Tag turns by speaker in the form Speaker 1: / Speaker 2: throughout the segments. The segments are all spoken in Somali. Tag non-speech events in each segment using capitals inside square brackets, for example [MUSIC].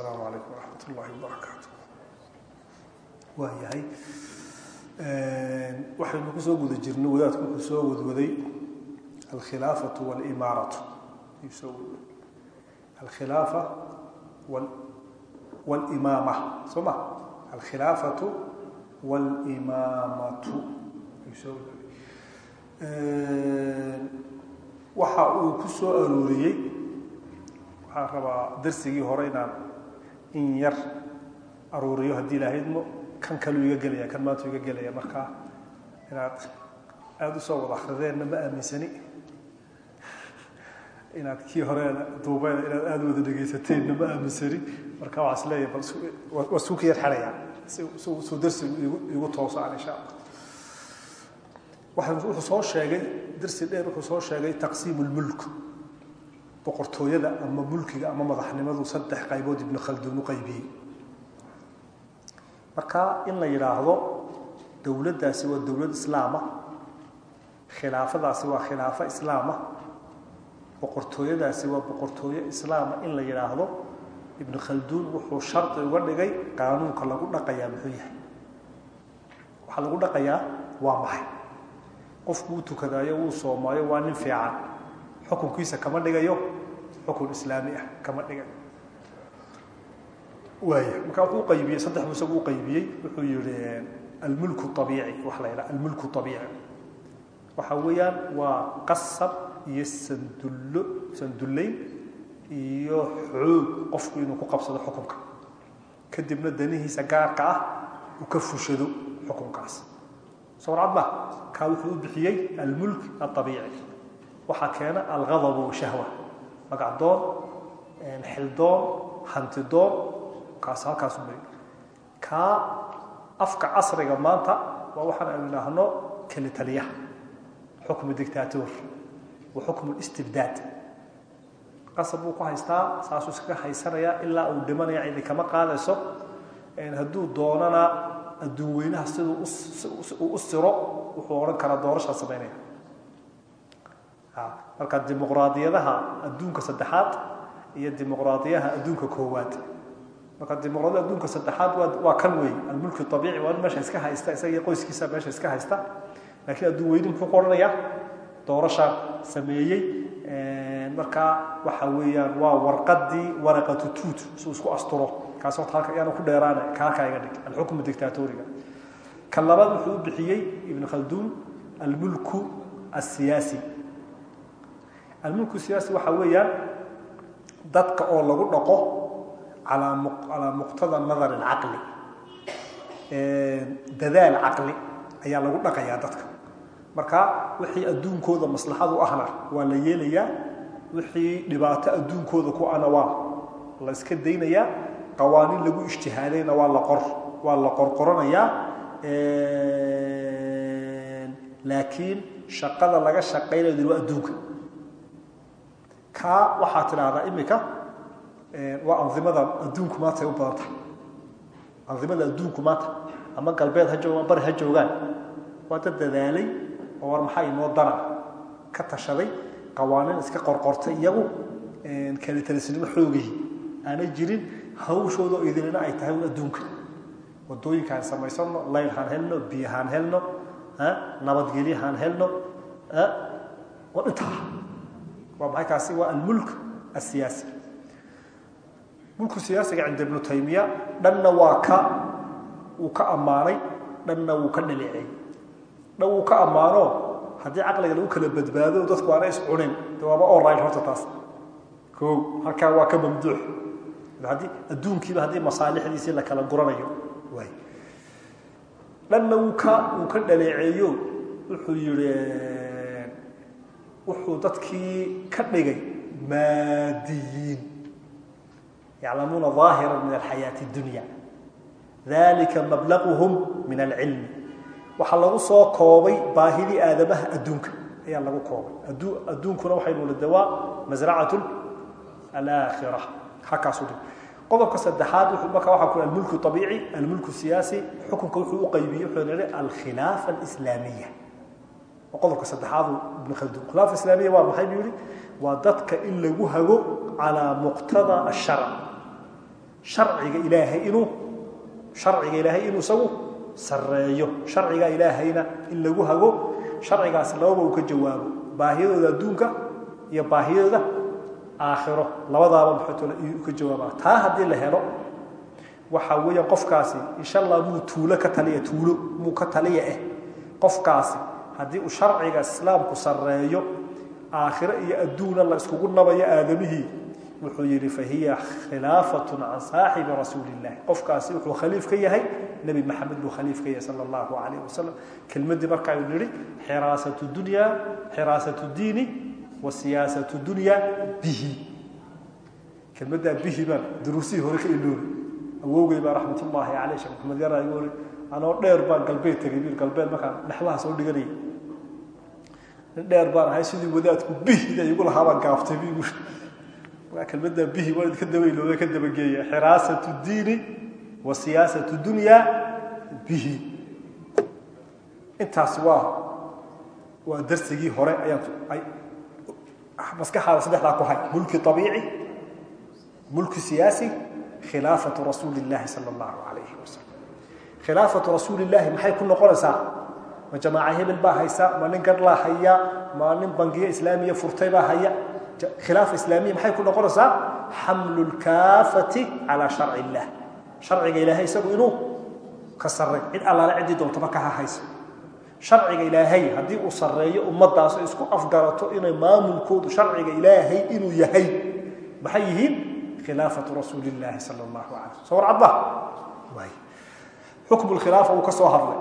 Speaker 1: asalaamu calaykum waraxmat ullahi wabarakaatu waa yahay. Waxaynu ku soo guda jirnay wadaadku wuxuu soo wadwaday alkhilaafatu walimaaratu soo alkhilaafa walimaama soo ma? Alkhilaafatu walimaamatu soo waxa uu ku arooriyey waxaan rabaa darsigii hore inaan in yar aruuriyo haddii lahaydmo kan kaluu iga gelaya kan maantu iga gelaya. Markaa inaad aada u soo wada akrideenna ma aaminsani. Inaad kii horeena duubeen inaad aada wada dhegaysateedna ma aaminsani. Marka waxaa is leeyahay bal waa suuka yar xeraya suu darsigu igu toosaan insha allah. Wuxuu soo sheegay darsi dheer wuxuu soo sheegay taqsiimu lmulk boqortooyada ama mulkiga ama madaxnimadu saddex qaybood ibnu khalduun u qaybiyey marka in la yidhaahdo dowladdaasi waa dowlad islaama khilaafadaasi waa khilaafo islaama boqortooyadaasi waa boqortooyo islaama in la yidhaahdo ibnu khalduun wuxuu shardi uga dhigay qaanuunka lagu dhaqayaa muxuu yahay. Waxaa lagu dhaqayaa waa maxay? Qofku uu tukadaayo wuu soomaayo waa nin fiican xukunkiisa kama dhigayo? Xukun islaami ah kama dhigayo waaya markaa wuxuu uqaybiyey saddex buu isagu uqaybiyey wuxuu yihi almulku abiici waxa la yidhaha almulku abiici waxa weeyaan waa qasab iyo sandullo sandullayn iyo xoog qofku inuu ku qabsado xukunka. Kadibna danihiisa gaarka ah uu ka fushado xukunkaas. Sawrcad ma kaa wuxuu u bixiyey almulk aabiici waxaa keena alghadabu washahwa magacdoon xildoon hantidoon kaas halkaasu mari kaa afka casriga maanta waa waxaan aynu idhaahno keli taliyaha xukmu dictator wa xukmu istibdaad. Qasab buu ku haystaa saasuu iskaga haysanayaa ilaa uu dhimanaya cidi kama qaadayso hadduu doonana adduun weynaha siduu uu u siro wuxuu odhan karaa doorashaa samaynaya marka dimuqraadiyadaha adduunka saddexaad iyo dimuqraadiyaha adduunka koowaad. Marka dimuqraadiyada adduunka saddexaad waa kan wey almulki abiici waa in meesha iska haysta isaga iyo qoyskiisa meesha iska haysta. Laakiin adduun weyni muxuu ku doorasha sameeyey marka waxa weeyaan waa warqadii waraqatu tuut suu isku asturo. Kaas horta halka ku dheeraane kaalkaa iga dhig alxukmu dictatoriga. Kan labaad wuxuu u bixiyey ibn khalduun almulku asiyaasi almulku siyaasi waxa weeyaan dadka oo lagu dhaqo calaa muqtada nadar alcaqli dadaal caqli ayaa lagu dhaqayaa dadka. Marka wixii adduunkooda maslaxadu ahna waa la yeelayaa wixii dhibaato adduunkooda ku ana waa la iska daynayaa qawaaniin lagu ijtihaadayna waa la qor waa la qorqoranayaa. Laakiin shaqada laga shaqaynayo waa adduunka kaa waxaa tidhaahdaa imika waa andimada adduunku maanta ay u badan tahay andimada adduunku maanta ama galbeed ha joogaan bari ha joogaan. Waa dad dadaalay oo war maxaa inoo dana ka tashaday qawaaniin iska qorqortay iyagu kalitalisnimo xoogihii aanay jirin hawshooda oo ay tahay adduunka. Wadooyinka aan samaysano layl haan helno biyo haan helno nabadgelyo haan helno waa intaa kaasi waa almulk asiyaasi mulku siyaasiga cinda ibnu taymiya dhanna waa ka wuu ka ammaanay dhanna wuu ka dhaleeceey dhan wuu ka ammaano haddii caqliga lagu kala badbaado dadku aana is cunin. De waaba olright horta taas. O halkaa waa ka mamduux. Haddii adduunkiiba haddii masaalixdiisii la kala guranayo waay dhanna wuu ka wuu ka dhaleeceeyo. Wuxuu yihi wuxuu dadkii ka dhigay maadiyiin yaclamuuna ظaahira min alxayaati اdunya dalika mablaguhum min alcilmi. Waxaa lagu soo koobay baahidii aadamaha adduunka ayaa lagu koobay. Adduunkuna waxaynu la dawaa masracat alaakhira halkaasu dhig qodobka saddexaad marka waxaa ku almulku abiici almulku siyaasi xukunka wuxuu u qaybiyey wuxuu nihi alkhilaafa alislaamiya qodobka saddexaadu ibn khaldun. Khilaafa islaamiya waa maxay buu yihi waa dadka in lagu hago calaa muqtada asharc sharciga ilaahay inuu sharciga ilaahay inuu isagu sareeyo sharciga ilaahayna in lagu hago sharcigaas lababa uu ka jawaabo. Baahiyadooda adduunka iyo baahiyadooda aakhiro. Labadaaba iyuu ka jawaabaa. Taa haddii la helo waxa weeyaan qofkaasi insha muu tuulo ka taliya tuulo muu ka taliya eh. Qofkaasi haddii uu sharciga islaamku sareeyo aakhiro iyo adduuna la iskugu nabayo aadamihii wuxuu yidhi fahiya khilaafatun can saaxibi rasuuli qofkaasi wuxuu khaliif ka yahay nebi maxamed buu khaliif ka yahay sala allahu calayh wasalam kelmaddii marka aynu nidhi xiraasatu dunya xiraasatu diini wa siyaasatu dunya bihi. Kelmaddaa bihi baan duruusihii hore ka iloobi awowgay baa raxmatullaahi caleyh sheekh maxamed yara igu ori anoo dheer baan galbeed tegay bir galbeed markaan dhexdaha soo dhiganayay dheer baan ahay sidii wadaadku bihida igu lahaa baan gaaftay bigu markaa kelmaddaa bihi waa idinka dabaylooda ka dabageeya. Xiraasatu diini wa siyaasatu dunya bihi. Intaasi waa waa darsigii hore ayaan ay maskaxaada saddexdaa ku hay. Mulki abiici mulki siyaasi khilaafatu rasuuli sala allahu calayhi wasalam khilaafatu rasuuli maxay ku noqonaysaa ma jamaaca hebel baa haysa ma nin gadhlaa haya ma nin bangiyo islaamiya furtay baa haya. Khilaafa islaamiya maxay ku noqonaysaa? Xamlu lkaafati calaa sharci illah. Sharciga ilaahay isagu inuu ka sarray cid allaale ciddii doontaba ka ha hayso. Sharciga ilaahay haddii uu sarreeyo ummadaas oo isku afgarato inay maamulkoodu sharciga ilaahay inuu yahay. Maxay yihiin? Khilaafatu rasuuli illaahi sala allahu calay soo warcadba waay. Xukmu lkhilaafa uu ka soo hadlay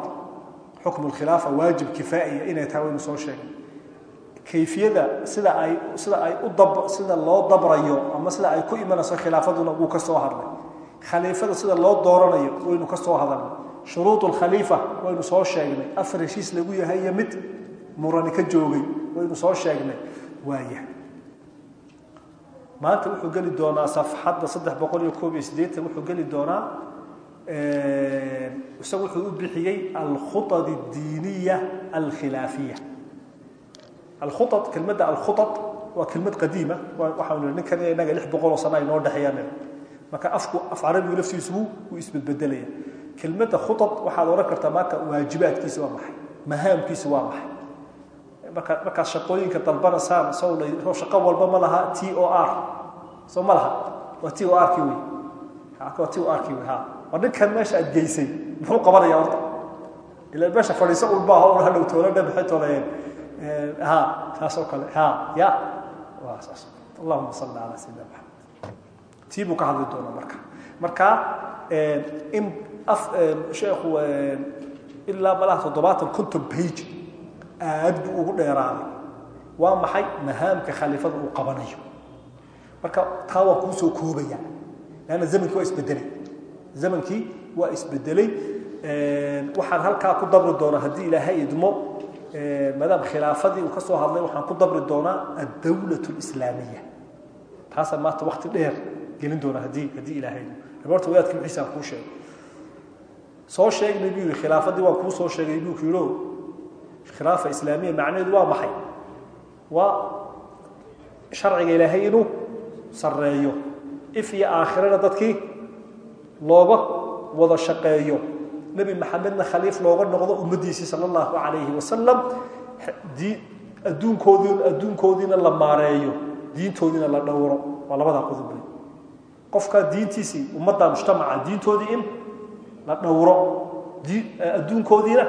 Speaker 1: xukmu lkhilaafa waajib kifaaiya inay tahay waynu soo sheegay kayfiyada sida ay sida ay u sida loo dabrayo ama sida ay ku imanayso khilaafaduna wuu ka soo hadlay khaliifada sida loo dooranayo waynu ka soo hadalnay shuruud lkhaliifa waynu soo sheegnay afar heshiis lagu yahay iyo mid murani ka joogay waynu soo sheegnay waaya maanta wuxuu geli doonaa safxadda saddex boqol iyo koob iyo siddeetan wuxuu geli doonaa isagu wuxuu u bixiyey alkhuad اdiiniya alkhilaafiya. Alkhuad kelmadda alkhuad waa kelmad qadiima. Waxaanu ninkan inaga lix boqol oo sana ay noo dhexeeyaan marka afku af carabigu laftiisu wuu isbedbedelaya. Kelmadda khuad waxaad odhan kartaa marka waajibaadkiisa waa maxay mahaamkiisa waa maxay. Marka markaad shaqooyinka dalbanaysaan la shaqo walba ma laha t o r. Soo ma laha. Waa t o r kii wey waa t o r kii wey ha war ninkan meesha aad geysay. Muxuu qabanaya horta? Ila meesha fadhiiso un baa hawl hadhow toolana maxay toolayeen? Ha saasoo kale. Ha ya. Waa saas. Allahuma salli calaa sayidina maxamed tii buu ka hadli doonaa marka. Marka in af sheekhu ilaa malaha toddobaatan konton page aad buu ugu dheeraaday. Waa maxay? Mahaamka khaliifada uu qabanayo. Marka taa waa kuu soo koobaya lanna zamankii waa isbedelay zamankii waa isbedelay waxaan halkaa ku dabri doonaa haddii ilaahay idmo maadaam khilaafadii uu ka soo hadlay waxaan ku dabri doonaa addawlat lislaamiya taasaan maanta wakti dheer gelin doonaa haddii haddii ilaahay idmo. Abarta wadaadka wixiisaan kuu sheegay. Soo sheegnay buu yihi khilaafadii waan kuu soo sheegay buu ku yidho khilaafa islaamiya macnaheedu waa maxay? Waa sharciga ilaahay inuu sareeyo if iyo aakhirana dadkii looga wada shaqeeyo. Nebi maxamedna khaliif looga noqdo ummaddiisii sala allahu calayhi wasalam adduunkoodii adduunkoodiina la maareeyo diintoodiina la dhowro. Waa labadaa qodob wey qofkaa diintiisii ummadda mujtamaca diintoodii in la dhowro adduunkoodiina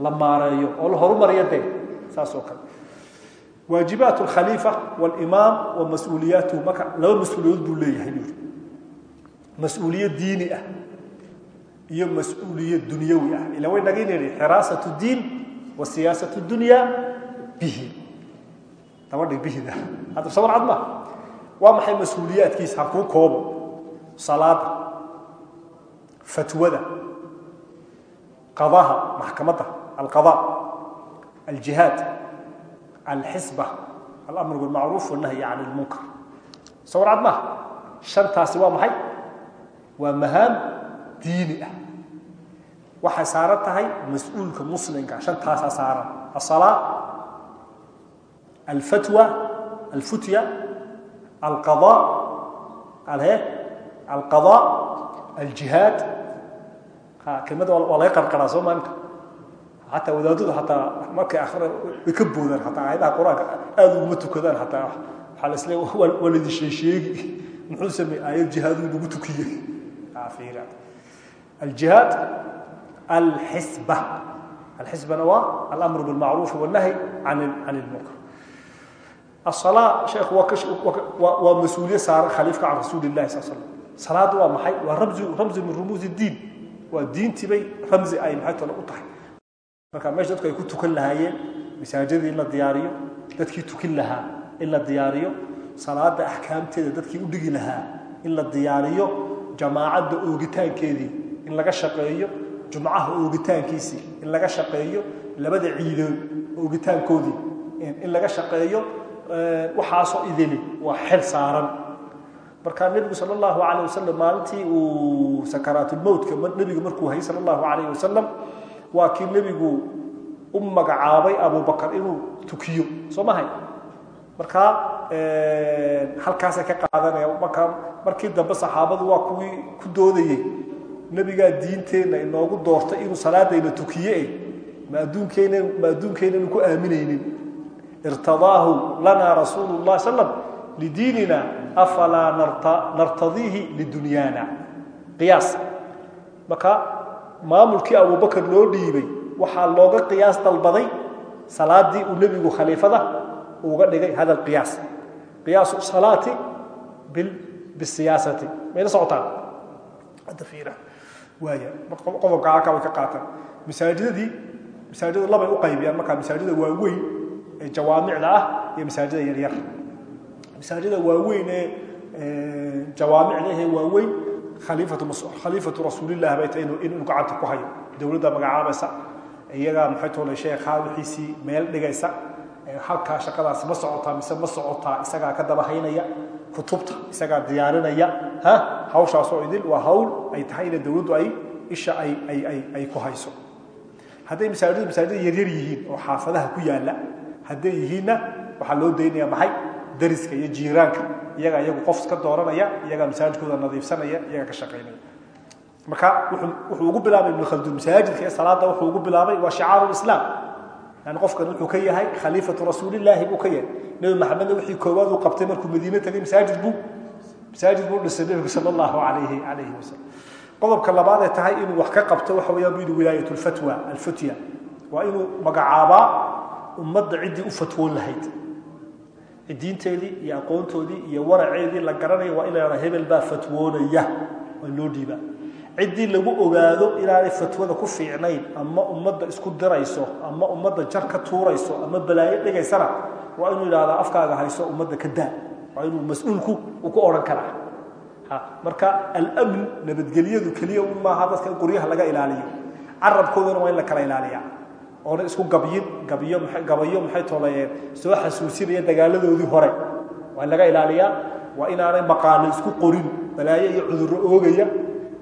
Speaker 1: la maareeyo oo la horumariyo dee saas oo kale. Waajibaat alkhaliifa walimaam wa mas'uuliyaatuhu marka laba mas'uuliyadood mas'uuliyad diini ah iyo dunyawi ah. Ila way naga xiraasatu diin wa siyaasatu dunya bihi. Dabadhig bihida hadda sawar cad ma. Waa maxay mas'uuliyaadkiisa ha kuu koobo? Salaada fatwada qadaha maxkamadda alqada aljihaad alxisba alamr bilmacruuf walnahyi can ilmunkar sawar cad maaha shantaasi waa maxay waa mahaam diini ah. Waxay saaran tahay mas'uulka muslimka shantaasaa saaran. Asalaa alfatwa alfutya alqada alhe alqada aljihaad. Kelmada waa laga qarqaraa soo maalinta xataa wadaadadu ataa markay akhriyaan way ka boodaan ataa aayadaha qur'aanka aada uguma tukadaan ataa waxaa la isle waa laydin sheesheegi muxuu sameey aayad jihaaduu lagu tukiyey aljihaad alxisba alxisbana waa alamru bilmacruufi wاnahyi can اlmunkar الصلاة شيخ ومسؤولية صار خليفة عن رسول الله صلى الله عليه وسلم صلاة waa maxay waa رمز رمز من رموز الدين waa diintii bay ramzi ay maxay tolo u tahay marka meesha dadku ay ku tukan lahaayeen masaajidii in la diyaariyo dadkii tukin lahaa in la diyaariyo salaada axkaamteeda dadkii u dhigi lahaa in la diyaariyo jamaacadda oogitaankeedii in laga shaqeeyo jumcaha oogitaankiisii in laga shaqeeyo labada ciidood oogitaankoodii in laga shaqeeyo waxaasoo idili waa xil saaran. Marka nebigu sal allahu alayh wasalam maalintii uu sakaraatulmowtka nebigu markuu hayay sal allahu alayh wasalam waa kii nebigu u magacaabay abubakar inuu tukiyo. Soo mahay markaa halkaasay ka qaadanaya markaa markii dambe saxaabadu waa kuwii ku doodayey nebigaa diinteenna inoogu doortay inuu salaadayna tukiye ma adduunkeenn ma adduunkeenanu ku aaminaynin. Irtadaahu lana rasuulu lah slam lidiinina afalaa nartadiihi lidunyaana qiyaas. Marka maamulkii abubakar loo dhiibay waxaa looga qiyaas dalbaday salaadii uu nebigu khaliifada uga dhigay hada qiyaas qiyaasu salaati bisiyaasati mayla socotaan? Hadda fiira. Waaya. Qodobka halkaa way ka qaataan masaajidadii masaajida labay u qaybiyaan markaa masaajida waaweyn ee jawaamicda ah iyo masaajida yaryar masaajida waaweyn ee jawaamicda ahee waaweyn khaliifatu rasuulilah bay tahay inuu gacanta ku hayo. Dowladda magacaabaysa iyagaa maxay toole sheekhaa wixiisii meel dhigaysa halkaa shaqadaasi ma socotaa mise ma socotaa isagaa ka daba haynaya kutubta isagaa diyaarinaya ha? Hawshaasoo idil waa hawl ay tahay ina dowladdu ay isha ay ku hayso. Hadday masaajid masaajida yaryar yihiin oo xaafadaha ku yaalla hadday yihiinna waxaa loo daynaya maxay? Dariska iyo jiiraanka. Iyagaa iyagu qof ka dooranaya iyagaa masaajidkooda nadiifsanaya iyagaa ka shaqaynaya. Marka wuxuu ugu bilaabay ibnu khaldun masaajidka ee salaada wuxuu ugu bilaabay waa shicaaru lislaam yani qofkan wuxuu ka yahay khaliifatu rasuulillaahi buu ka yahay. Nebi maxamedna wixii koowaad uu qabtay markuu madiine tagay masaajid buu masaajid buu dhisay nebigu sala allahu alayhi calayhi wasalam qodobka labaad ee tahay inuu wax ka qabto waxa weeyaan buu yidhi wilaayat lfatwa alfutya. Waa inuu magacaabaa ummadda ciddii u fatwoon lahayd. Diinteedii iyo aqoontoodii iyo waraceedii la garanayo waa in la yahahda hebel baa fatwoonaya waa loo dhiibaa ciddii lagu ogaado inaanay fatwada ku fiicnayn ama ummadda isku dirayso ama ummadda jar ka tuurayso ama balaayo dhigaysana waa inuu yidhahdaa afkaaga hayso ummadda ka daa. Waa inuu mas'uulku uu ku odhan karaa. Marka almn nabadgelyadu keliya un maaha dadka in qoryaha laga ilaaliyo. Carabkoodana waa in la kala ilaaliya oona isku gabyin gabiyo gabayo maxay toolayeen? Soo xasuusinaya dagaaladoodii hore. Waa laga ilaaliyaa. Waa inaanay maqaano isku qorin. Balaayo iyo cudurro oogaya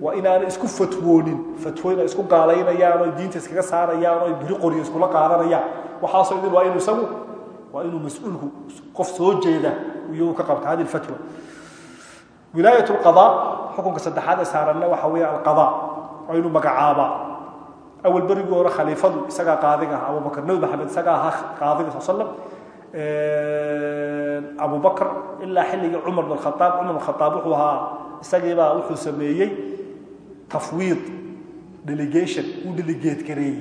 Speaker 1: waa inaanay isku fatwoonin fatwoyna isku gaalaynayaan oo diinta iskaga saarayaan oo biri qoryo iskula qaadanayaan. Waxaasoo idin waa inuu isagu waa inuu mas'uulku qof soo jeeda iyuu ka qabta hadi fatwa. Wilaayat lqadaa xukunka saddexaad ee saaranna waxa weeye alqadaa waa inuu magacaabaa. Awal berigii hore khaliifadu isagaa qaadiga ah abubakar nebi maxamed isagaa ahaa qaadiga sal slam abubakar ilaa xilligii cumar bin khaaab cumar bin khaaab wuxuu ahaa isagiibaa wuxuu sameeyey tafwiid delegation uu delegate gareeyey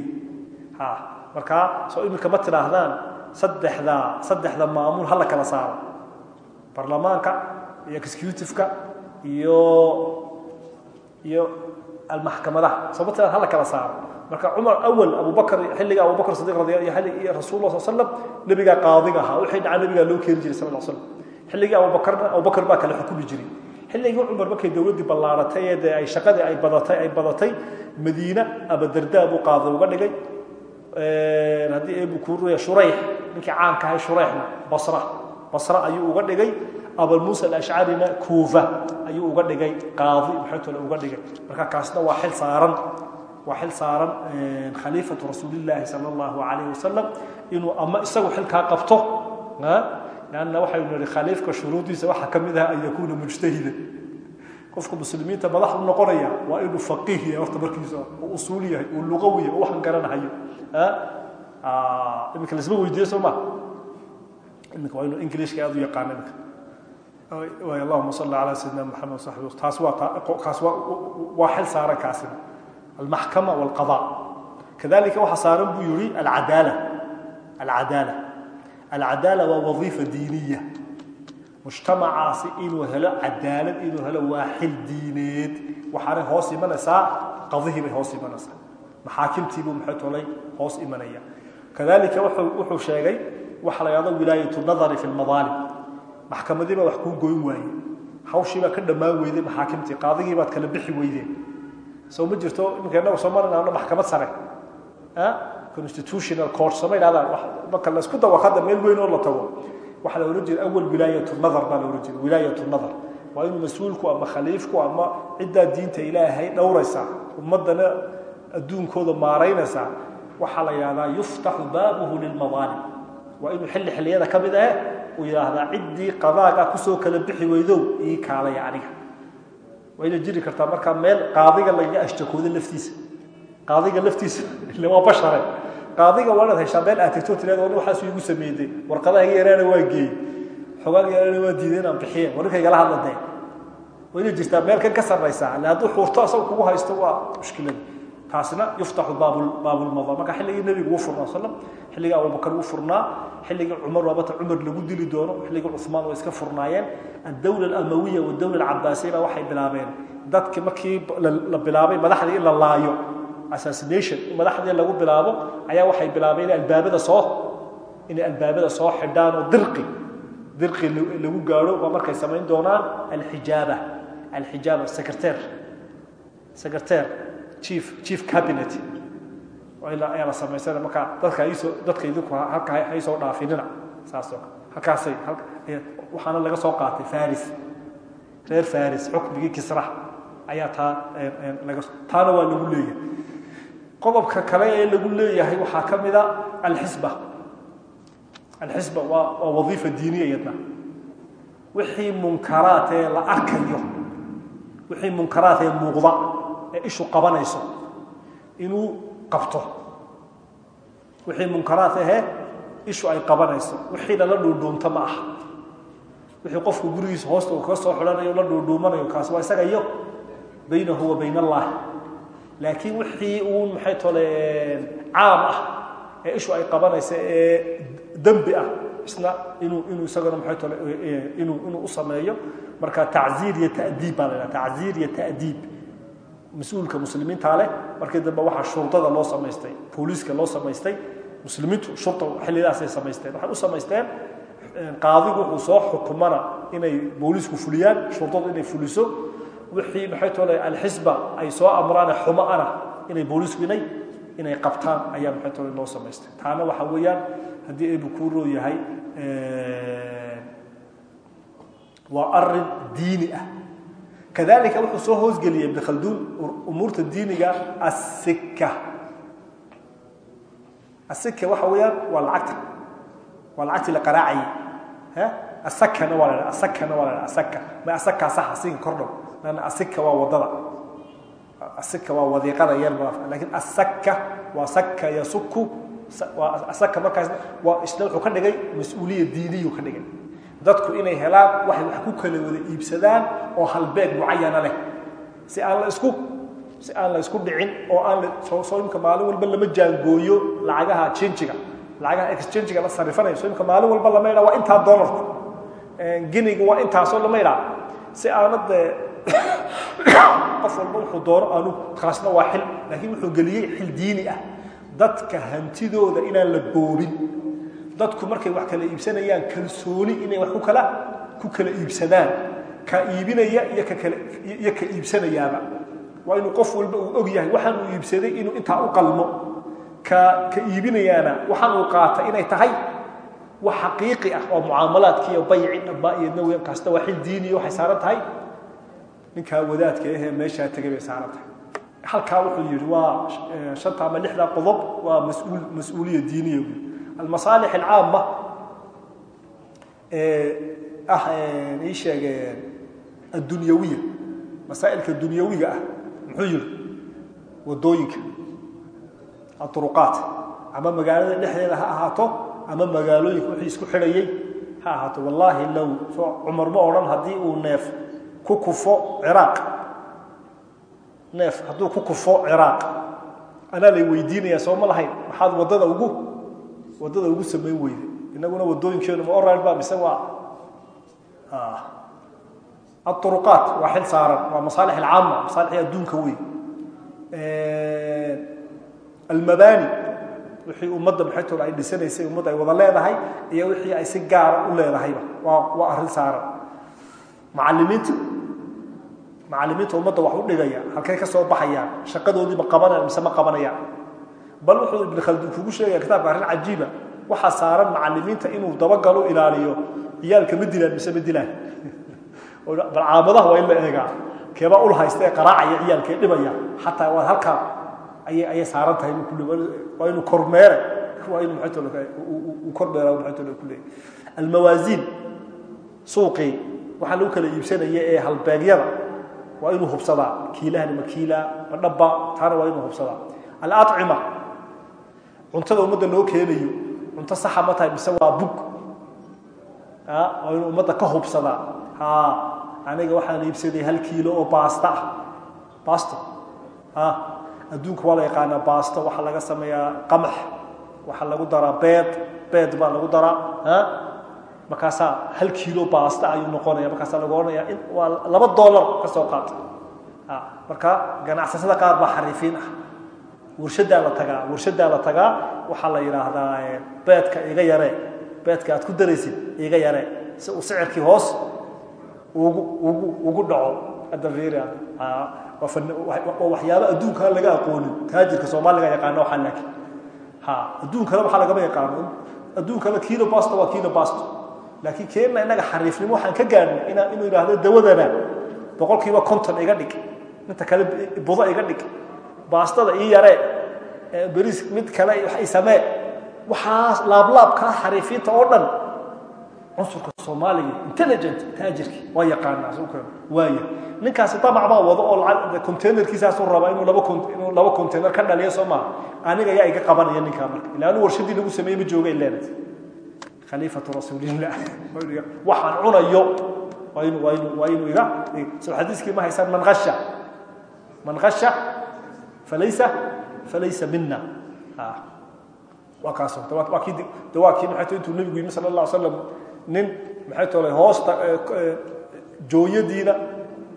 Speaker 1: markaa soo iminka ma tidhaahdaan saddexda saddexda maamuul ha la kala saaro. Barlamaanka iyo executive-ka iyo iyo almaxkamadaha soo ma tidhahda ha la kala saaro. Marka cumar awal abubakar xilliga abubakar sadiq radi iyo xillig rasuulullah sal slam nebigaa qaadiga ahaa. Wixii dhacaa nebigaa loo keeni jiray sal lla slam xilligii abubakarna abubakar baa kala xukumi jiray xilligii cumar markay dowladdii ballaaratay ee dee ay shaqadii ay badatay ay badatay madiina abadardaa buu qaadi uga dhigay. Haddii eebu kuuraya shurayx ninkii caanka ahay shurayxna basra. Basra ayuu uga dhigay. Abal muusa alashcarina kuufa ayuu uga dhigay. Qaadi maxaytole uga dhigay. Marka kaasna waa xil saaran waa xil saaran khaliifatu rasuulillaahi sala allahu calayhi wasalam inuu ama isagu xilkaa qabto anna waxaynu nihi khaliifka shuruudiisa waxaa ka mid ah an yakuuna mujtahida qofka muslimiinta madax u noqonaya waa inuu faqiih yahay horta markiisa oo usuul yahay oo luqawi yahay oo waxaan garanahayo iminka lasma weydiiyo soo maa iminka waa inuu ingiliishka aad u yaqaan iminka waay allahuma salli calaa sayidina maxamed saxbi taas waa kaas waa waa xil saaran kaasina almaxkama walqada kadalika waxaa saaran buu yihi alcadaala alcadaala alcadaala waa waiifa diiniya mujtamacaasi inuu helo cadaalad inuu helo waa xil diineed waxaanay hoos imanaysaa qadihii bay hoos imanaysaa maxaakimtiibuu mxtolay hoos imanaya kadalika wuxuu sheegay waxa la hahdo wilaayat nadari fi lmadaalim maxkamadii baa wax kuu goyn waaye hawshii baa ka dhammaan weyday maxaakimtii qaadigii baad kala bixi weydeen soo ma jirto iminka inagu soo marinano maxkamad sare constitutional court sama yidhahdaan marka la isku dawaqada meel weyn oo la tago waxaa la ohan jiray awal wilaayatu nadar baa la ohan jiray wilaayatu nadar. Waa inuu mas'uulku ama khaliifku ama ciddaa diinta ilaahay dhowraysaa ummaddana adduunkooda maaraynaysaa waxaa la yidhahdaa yuftaxu baabuhu lilmadaalim waa inuu xilli xilliyada ka mid ah uu yidhaahdaa ciddii qadaaga ku soo kala bixi weydow ii kaalaya aniga. Waa ina jiri kartaa markaa meel qaadiga lagaga ashtakoodo laftiisa. Qaadiga laftiisa ile [LAUGHS] waa bashare qaadiga waa inaad heshaa meel aad tagto tirada wani waxaas igu sameeyday. Warqadaha iga yaraana waa geeyey. Xogaaga yaraana waa diiday inaan bixiye waninka igala hadla dee waa ina jirtaa meel kan ka sarraysaa. Ile hadduu xuurto asaga kugu haysto waa mushkilad taasina yuftaxu baabulmadar marka xilligii nebigu wuu furnaa sallam xilligii abubakar wuu furnaa xilligii cumar waabata cumar lagu dili doono xilligii cuثmaan way iska furnaayeen. Addawla alamawiya wadawla alcabaasiya baa waxay bilaabeen. Dadki markii la bilaabay madaxdii in la laayo assassination. In madaxdii lagu bilaabo ayaa waxay bilaabeen inay albaabada soo inay albaabada soo xidhaan oo dirqi dirqi lagu gaadho. Waa markay samayn doonaan alxijaaba alxijaaba secretaire secretaire chief chief cabinet. Ayaa la samaysana marka dadka isoo dadka idinku halka hay soo dhaafinina saasoo halkaasay waxaana laga soo qaatay faris. Reer faris xukmigii kisra ayaa taa laga taana waa lagu leeyahay qodobka kale ee lagu leeyahay waxaa ka mid a alxisba. Alxisba waa waa wadiifa diiniya iyadna wixii munkaraat ee la arkayo wixii munkaraat ee muuqda ee ishu qabanayso inuu qabto. Wixii munkaraat ahee ishu ay qabanayso. Wixii lala dhuudhuunto ma aha. Wixii qofku gurigiisa hoosta uu kaga soo xidhanayo la dhuudhuumanayo kaas waa isaga iyo baynahu wa bayn laakiin wixii uun maxay tole caam ah ee ishu ay qabanayso ee dembi ah isna inuu inuu isagana maxay tole inuu inuu u sameeyo marka tacziir iyo ta'diib baa la yidhaha tacziir iyo ta'diib. Mas'uulka muslimiinta leh markii dambe waxaa shurdada loo samaystay booliiska loo samaystay muslimiintu shurta xillidaasay samaysteen. Waxay u samaysteen qaadigu wuxuu soo xukumana inay booliisku fuliyaan shurdadu inay fuliso wixii maxay tole alxisba ay soo amraane xumo ana inay booliisku inay inay qabtaan ayaa maxay tole loo samaystay. Taana waxa weeyaan haddii eebu kuu roo yahay waa arrin diini ah. Kadalika wuxuu soo hoosgeliyey ibn khalduun umuurta diiniga asika asika waxa weeyaan waa lacagta waa lacagtii la qaraacayay. Asakana waa la asakana waa la asaka ma asaka sax asiga kordhow asika waa waddada. Asika waa wadiiqada yar laakiin asaka waa saka yasuku asaka markaas wuxuu ka dhigay mas'uuliya diiniyu ka dhigay. Dadku inay helaan waxay wax ku kala wada iibsadaan oo halbeeg mucayana leh. Si aan la isku si aan la isku dhicin oo aan soo imka maalin walba lama jaangooyo lacagaha changiga lacagaha exchangiga la sarifanayo soo imka maalin walba lama yidhaa waa intaa dollarku. Giniga waa intaasoo lama yidhaa. Si aanad qof walba wuxuu doono aanu kaasna waa xil laakiin wuxuu geliyey xil diini ah. Dadka hantidooda inaan la boobin dadku markay wax kala iibsanayaan kalsooni inay wax ku kala ku kala iibsadaan ka iibinaya iyo ka iibsanayaaba. Waa inuu qof walba uu og yahay waxaan iibsaday inuu intaa u qalmo. Ka iibinayaana waxaan uu qaatay inay tahay wax xaqiiqi ah oo mucaamalaadkii iyo bayci dhammaa iyo kasta waa xil diini waxay saaran tahay ninkaa wadaadka ahee meeshaa tegay bay saaran tahay. Halkaa wuxuu yidhi waa shanta ama lixda qodob waa masuul mas'uuliya diiniya. Guud almasaalix alcaama ee ah ii sheegeen addunyawiya masaa'ilka dunyawiga ah muxuu yidhi waddooyinka aduruqaat ama magaalada dhexdeeda ha ahaato ama magaalooyinka wixii isku xidhayay ha ahaato. Wallaahi low soo cumar ma odhan haddii uu neef ku kufo ciraaq neef hadduu ku kufo ciraaq anaa lay weydiinaya soo ma lahayn? Maxaad waddada ugu waddada ugu samayn weyde inaguna waddooyinkeenu ma oraid ba mise waa aduruqaat waa xil saaran waa masaalix alcaama masaalixii adduunka wey almabani wixii ummadda maxaytood ay dhisanaysay ummadda ay wada leedahay iyo wixii ay si gaara u leedahayba. Waa waa arrin saaran macalimiinta macalimiinta ummadda wax u dhigaya halkay ka soo baxayaan shaqadoodiiba qabanayaan mise ma qabanayaan. Bal wuxuu ibn khaldun kugu sheegaya kitaabka arrin cajiiba waxaa saaran macalimiinta inuu dabagalo ilaaliyo ciyaalka ma dilaan mise ma dilaan? [LAUGHS] Bal caamadaha waa in la eegaa. Keebaa ul haysta ee qaraacaya ciyaalkee dhibaya. Xataa waa halkaa ayay ayay saaran tahay waa inuu kormeere waa inuu maxaytoola uu kormeera maxaytoola ku leeyahy almawaasiin suuqii waxaa lagu kala iibsanaya ee halbeegyada waa inuu hubsadaa. Kiilahani ma kiilaa ma dhabba taana waa inuu hubsadaa. Alacima cuntada ummadda loo keenayo cunto saxa ma tahay mise waa bug. Waa inuu ummadda ka hubsadaa. Ha aniga waxaan iibsaday hal kiilo oo baasta ah. Basto ha adduunka waa la yaqaanaa baasto. Waxaa laga sameeyaa qamax waxaa lagu daraa beed beed baa lagu daraa markaasaa hal kiilo baasta ayuu noqonaya markaasaa lagu odhanaya in waa laba dollar ka soo qaata marka ganacsatada qaar baa xariifiin ah. Warshadaa la tagaa warshadaa la tagaa waxaa la yidhaahdaa beedka iga yaree. Beedka aad ku daraysid iga yaree. Si uu sicirkii hoos ugu ugu dhaco. Hadda fiiriya waa waxyaaba adduunka laga aqoonin. Taajirka soomaaliga yaqaana waxaa laakiin. Ha adduunkana waxaa lagama yaqaano. Adduunkana kilo basto waa kilo basto laakiin keenna innaga xariifnimo waxaan ka gaadhnay inuu yidhaahdo dawadana boqolkiiba konton iga dhig inta kale budo iga dhig baastada ii yaree beriis mid kale wax i samee waxaas laablaabkaa xariifiinta oo dhan. Cunsurka soomaaliga intelligent taajirki waa yaqaanaa waaya ninkaasi damac baa wado oo lacag containerkiisaasu rabaa inuu inuu laba container ka dhaliyo soo maaha aniga yaa iga qabanaya ninkaa marka. Ilaa anu warshadii lagu sameeyey ma jooga ileenat khaliifatu rasuulillah. Waxaan cunayo. Waa inuu waa inuu waa inuu iga soo xadiiskii ma haysaan man khasha man khasha falaysa falaysa mina waa kaas waa kii de waa kii maxay intuu nebigu yimi sala allah slam nin maxay tolay hoosta jooyadiina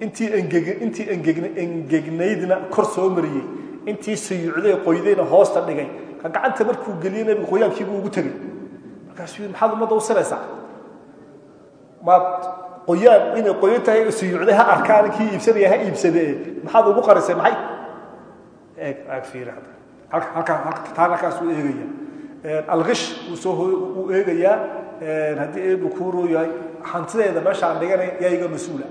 Speaker 1: intii engeg intii engeg engegnaydna kor soo mariyey intii sayuucday qoydayna hoosta dhigay. Ka gacanta markuu geliyey nebigu qoyaankiibuu ugu tegey markaasuu yidhi maxaad ummadda u siraysaa maad qoyaan inay qoyan tahay sayuucday ha arkaan kii iibsanaya ha iibsadee maxaad ugu qarisay maxay? Eeg eeg fiiri taan halkaasuu eegaya. Alkish uu soo uu eegayaa haddii eebu kuuruu yahay hantideeda meesha aan dhiganay yaa iga mas'uula.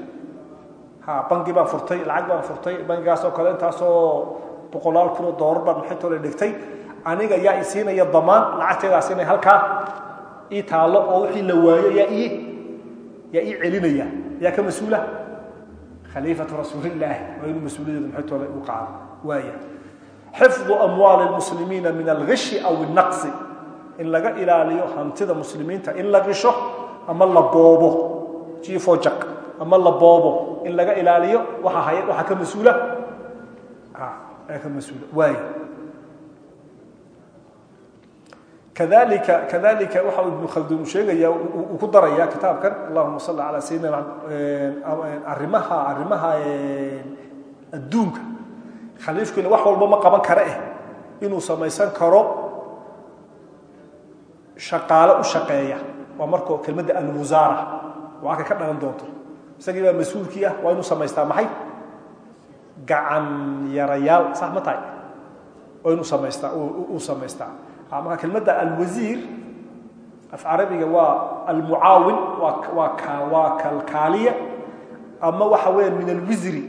Speaker 1: Ha bangi baan furtay lacag baan furtay bangigaasoo kale intaasoo boqolaal kun oo doolar baan maxay tole dhigtay. Aniga yaa i siinaya damaan lacagteedaas inay halkaa ii taallo oo wixii la waayo yaa ii yaa ii celinaya yaa ka mas'uula? Khaliifatu rasuulillaahi waa inuu mas'uuliyadeedu maxay tole u qaado. Waaya xifdu amwaali lmuslimiina min algishi aw innaqsi. In laga ilaaliyo hantida muslimiinta in la qisho ama la boobo. Jiifojaq ama la boobo. In laga ilaaliyo waxa hay waxaa ka mas'uula? Ka mas'uula. Waay kadalika kadalika waxa uu ibnu khaldun sheegaya uu ku daraya kitaabkan allahuma salli calaa sayidina arrimaha arrimaha adduunka. Khaliifkiina wax walba ma qaban kare eh. Inuu samaysan karo shaqaale u shaqeeya. Waa markoo kelmadda almusaara waa ka ka dhalan doonto. Isagii baa mas'uulkii ah waa inuu samaystaa maxay? Gacan yarayaal sax ma tahay? Waa inuu samaystaa uu samaystaa marka kelmadda alwasiir af carabiga waa almucaawin waa waa ka waa kalkaaliya ama waxa weeya min alwisri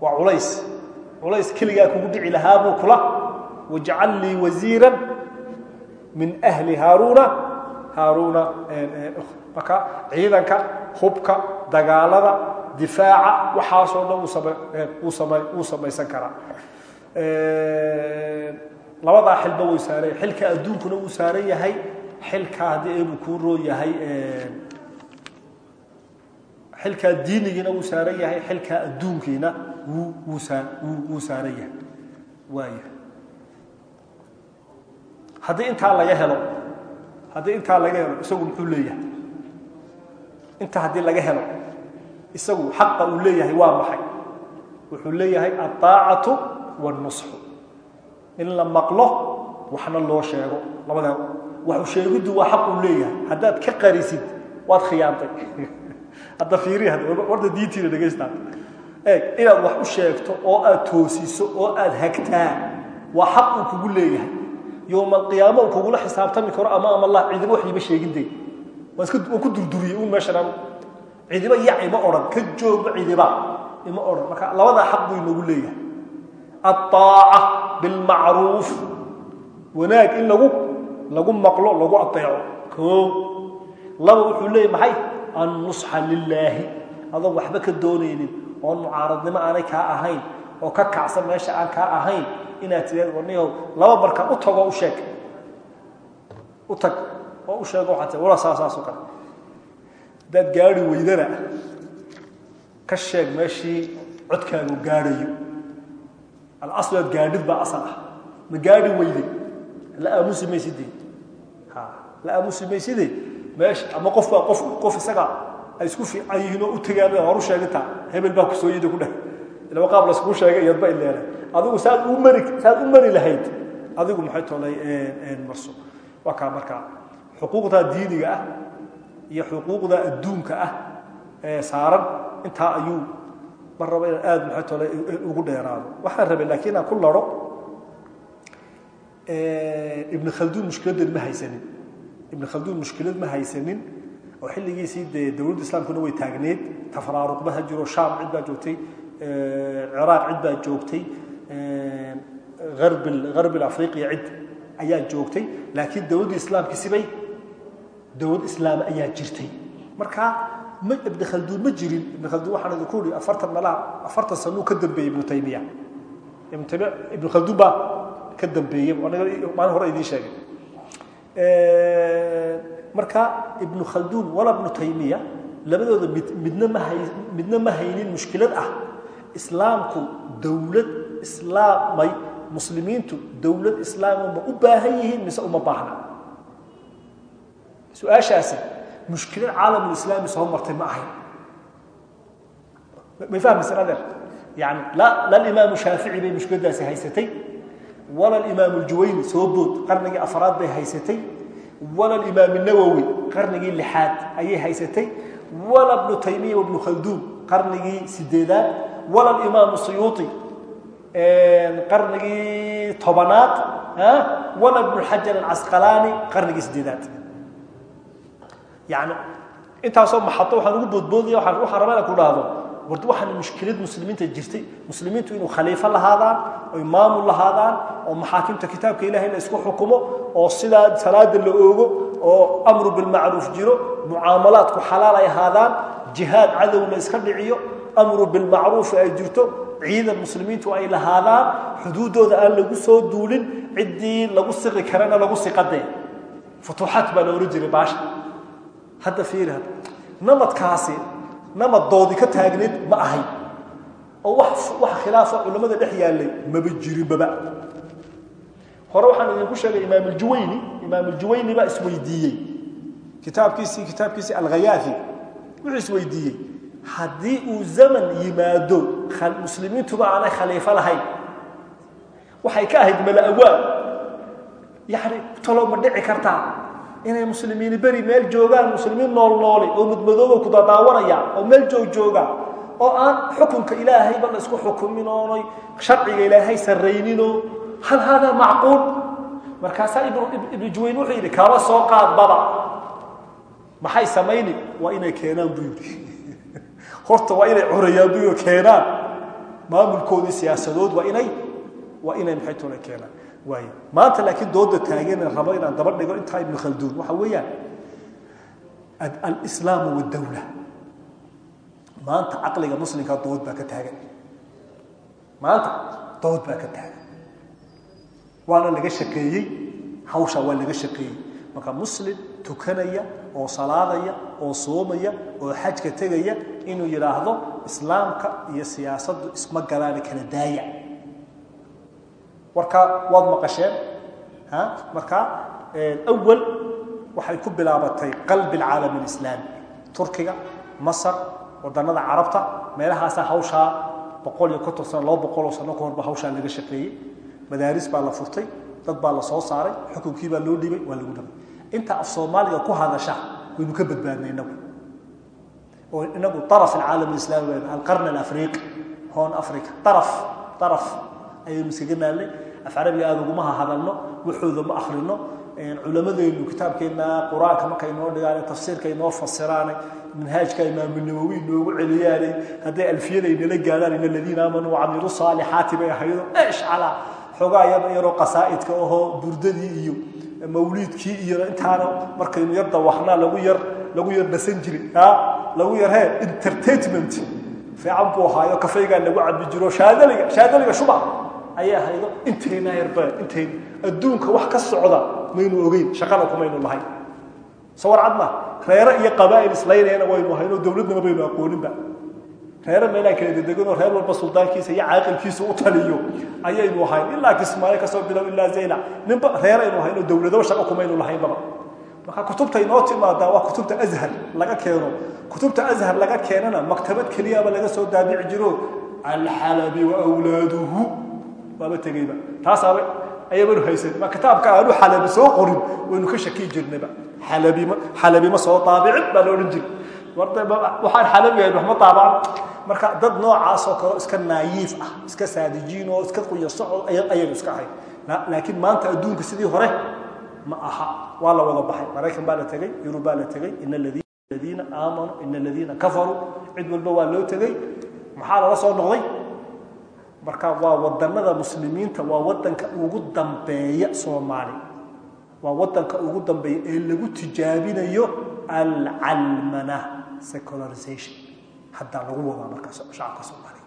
Speaker 1: waa culays. Culays keligaa kugu dhici lahaa buu kula wajcal lii wasiiran min ahli haaruuna haaruuna marka ciidanka hubka dagaalada difaaca waxaasoo dhan wuu samaysan karaa labadaa xilba way saaran xilka adduunkuna wuu saaran yahay. Xilka haddii eebuu kuu roo yahay xilkaa diinigiina wuu saaran yahay. Xilkaa adduunkiina wuu wuu saa wuu wuu saaran laga helo haddii intaa laga helo isagu muxuu leeyahay? Inta haddii laga helo isagu xaqa uu leeyahay waa maxay? Wuxuu leeyahay alطaacatu wاlnusxu in la maqlo waxna loo sheego. Labadaa waxu sheegiddu waa xaq uu leeyahay. Haddaad ka qarisid waad khiyaantay. [LAUGHS] Hadda fiiri warda diintiina dhegaystaa eeg inaad wax u sheegto oo aad toosiso oo aad hagtaa waa xaq uu kugu leeyahay. Yowma alqiyaama uu kugula xisaabtami karo amaam allah cidiba wax iima sheeginde waa iska waa ku durduriyey un meeshan cidiba yac ima odhan ka joogba cidiba ima odhan. Marka labadaa xaq buu inoogu leeyahay. Alطaaca bilmacruuf. Wanaag in lagu lagu maqlo lagu ateeco. Koo laba wuxuu leeyahy maxay? Annusxa lilaahi adoon waxba ka doonaynin oon mucaaradnimo aanay kaa ahayn oo ka kacsan meesha aan kaa ahayn inaad tidaad warniyow laba marka u tagoo u sheeg. U tag oo u sheego waxaad tii wala saasaasoo kale haddaad gaari weydana ka sheeg meeshii codkaagu gaadhayo alaslu aad gaadhid baa asal ah ma gaadhi weyde la aamusi mayside la aamusi mayside meesha ama qof baa qof qof isaga ay isku fiican yihiin oo u tagaan horu sheeginta hebel baa ku soo yida ku dheh ilaba qaab layskugu sheegay iyadba ileena adigu saad u mari saad u mari lahayd adigu maxay tolay marso waa kaa markaa xuquuqda diiniga ah iyo xuquuqda adduunka ah ee saaran intaa ayuu mar raba inaan aada tolay ugu dheeraado. Waxaan rabay laakiin aan ku laro ibn khalduun mushkiladeed ma haysanin. Ibn khalduun mushkilad ma haysanin. Oo xilligiisii dee dowladda way taagneed. Tafaraaruqba ha jiro shaam cid baa joogtay ciraaq cid baa joogtay arbi garbil afriqiya cid ayaa joogtay. Laakiin dowladda islaamki sibay dowlad ayaa jirtay. Marka ma ibn khalduun ma jirin. Ibn khalduun waxaan idinku uri afartan malaha afartan sanuu ka dambeeyey ibnu taymiya. Ibnu taymiya ibn khalduun baa ka dambeeyey. Maalin hore idiin sheegay. Marka ibnu khalduun wala ibnu taymiya labadooda mid midna ma hay midna ma haynin mushkilad ah. Islaamku dowlad islaamay muslimiintu dowlad islaama ma u baahan yihiin mise uma baahna? Su'aashaasi mushkilad caalamulislaami soo martay ma ahayn may fahmaysan adeer yani la lalimaamu shaafici bay mushkiladaasi haysatay wala alimaam aljuwayni soo bood qarnigii afraad bay haysatay wala alimaam nawowi qarnigii lixaad ayay haysatay wala ibnu taymiya wabnu khalduun qarnigii sideedaad wala alimaam suyuuti qarnigii tobanaad wala ibnu xajar alcasqalaani qarnigii sideedaad yani intaasoo maxado waxaan ugu boodboodaya waxaan rabaa inaan ku dhahdo wardi waxaan mushkilad muslimiinta jirtay muslimiintu inuu khaliifo lahaadaan oy maamul lahaadaan oo maxaakimta kitaabka ilahay la isku xukumo oo sidaa salaada la oogo oo amru bilmacruuf jiro mucaamalaadku xalaal ay ahaadaan jihaad cadow la iska dhiciyo amru bilmacruuf ay jirto ciidan muslimiintu ay lahaadaan xuduuddooda aan lagu soo duulin ciddii lagu siqi karana lagu siqadee. Futuuxaad baa la ohan jiray baasha hadda fiiri hadda namadkaasi namad doodi ka taagneed ma ahay. Oo wax wax khilaafa culamada dhex yaallay maba jirinbaba hore waxaan idinku sheegay imaam aljuwayni imaam aljuwayni baa isweydiiyey. Kitaabkiisii kitaabkiisii alghayaafi wuxuu isweydiiyey haddii uu zaman yimaado muslimiintuba aanay khaliifo lahayn. Waxay ka ahayd mala-awaal. Yani talo ma dhici kartaa inay muslimiini beri meel joogaan muslimiin nool nooli oo mudmadooba ku dadaawanaya oo meel joog jooga oo aan xukunka ilaahayba la isku xukumin sharciga ilaahay sarrayninoo hal haadaa macquul? Markaasaa ibnu juwayn wuxuu yidhi kaba soo qaadbaba maxay samayni waa inay keenaan buu [LAUGHS] horta waa inay curayaan yidhi keenaan. Maamulkoodii siyaasadood waa inay waa inay maxay toona keenaan maanta laakiin dooda taagan rabo inaan daba dhigo intaa ibnu khalduun waxa weeyaan alislaamu wadawla maanta caqliga muslimka dood baa ka taagan. Maanta dood baa ka taagan. Waana laga shakeeyey hawshaa waa laga shakeeyey. Marka muslim tukanaya oo salaadaya oo soomaya oo xajka tegaya inuu yidhaahdo islaamka iyo siyaasaddu isma galaana kala daaya warkaa waad maqasheen marka awal waxay ku bilaabatay qalbi alcaalam alislaami turkiga masar wadannada carabta meelahaasaa hawshaa boqol iyo konton sano laba boqoloo sano ka horba hawshaa laga shaqeeyey. Madaaris baa la furtay dad baa la soo saaray xukunkii baa loo dhibay waa lagu dhabay inta af soomaaliga ku hadasha waynu ka badbaadnay inagu. Oo inagu araf alcaalam alislami alqarn alafriqi hoon africa araf araf ayaynu iskaga naalnay af carabiga aada uguma hadalno waxooda ma akrino culamadeennu kitaabkeenna qur'aanka markay noo dhigaan tafsiirka inoo fasiraan manhaajka imaamu nawowi inoogu celiyaanay hadday alfiyada inala gaadhaan in aladiina aamanuu wacamiluu saalixaati bay ahaydo eesh calaa xoogaa yar yaroo qasaa'idka ahoo burdadii iyo mawliidkii iyo intaana markaynu yar dawaxnaa lagu yar lagu yar dhasan jiray lagu yar he entertainment. Fiican buu ahaayo kafaygaa lagu cabi jiro shaadaliga shaadaliga shuba ayay ahaydo intayna yarba intayn adduunka wax ka socda maynu ogeyn shaqana kumaynu lahayn sawar cad ma reere iyo qabaa'il islaynayana waynu ahaynoo dowladnama baynu aqooninba. Reere meelaa kala dedeganoo reer walba suldaankiisa iyo caaqilkiisa u taliyo ayaynu ahayn ilaa kismaayo ka soo bilow ilaa zayla ninba reer aynu ahaynoo dowladaba shaqo kumaynu lahaynbaba. Marka kutubta inoo timaadaa waa kutubta azhar laga keeno. Kutubta azhar laga keenana maktabad keliyaba laga soo daabici jiro. Alxalabi waawlaaduhu waaba tegeyba taasaaba ayabanu haysan. Ma kitaabka aanu xalabi soo qorin waynu ka shaki jirnayba xalabima xalabima soo daabicin baa la odhan jiray. Waxaan xalabi ahayn waxma daabacan marka dad noocaasoo kale iska naayiif ah iska saadijiin oo iska quyasocod ayaynu iska ahayn laakiin maanta adduunka sidii hore ma aha. Waa la wada baxay. Maraykan baa la tegey yurub baa la tegey in aladiina aamanuu in aladiina kafaruu cid walba waa loo tegey maxaa lala soo noqday marka waa wadanada muslimiinta waa wadanka ugu dambeeya soomaali. Waa wadanka ugu dambeeya ee lagu tijaabinayo alcalmana secularization. Haddaa lagu wadaa markaa shacabka soomaaliya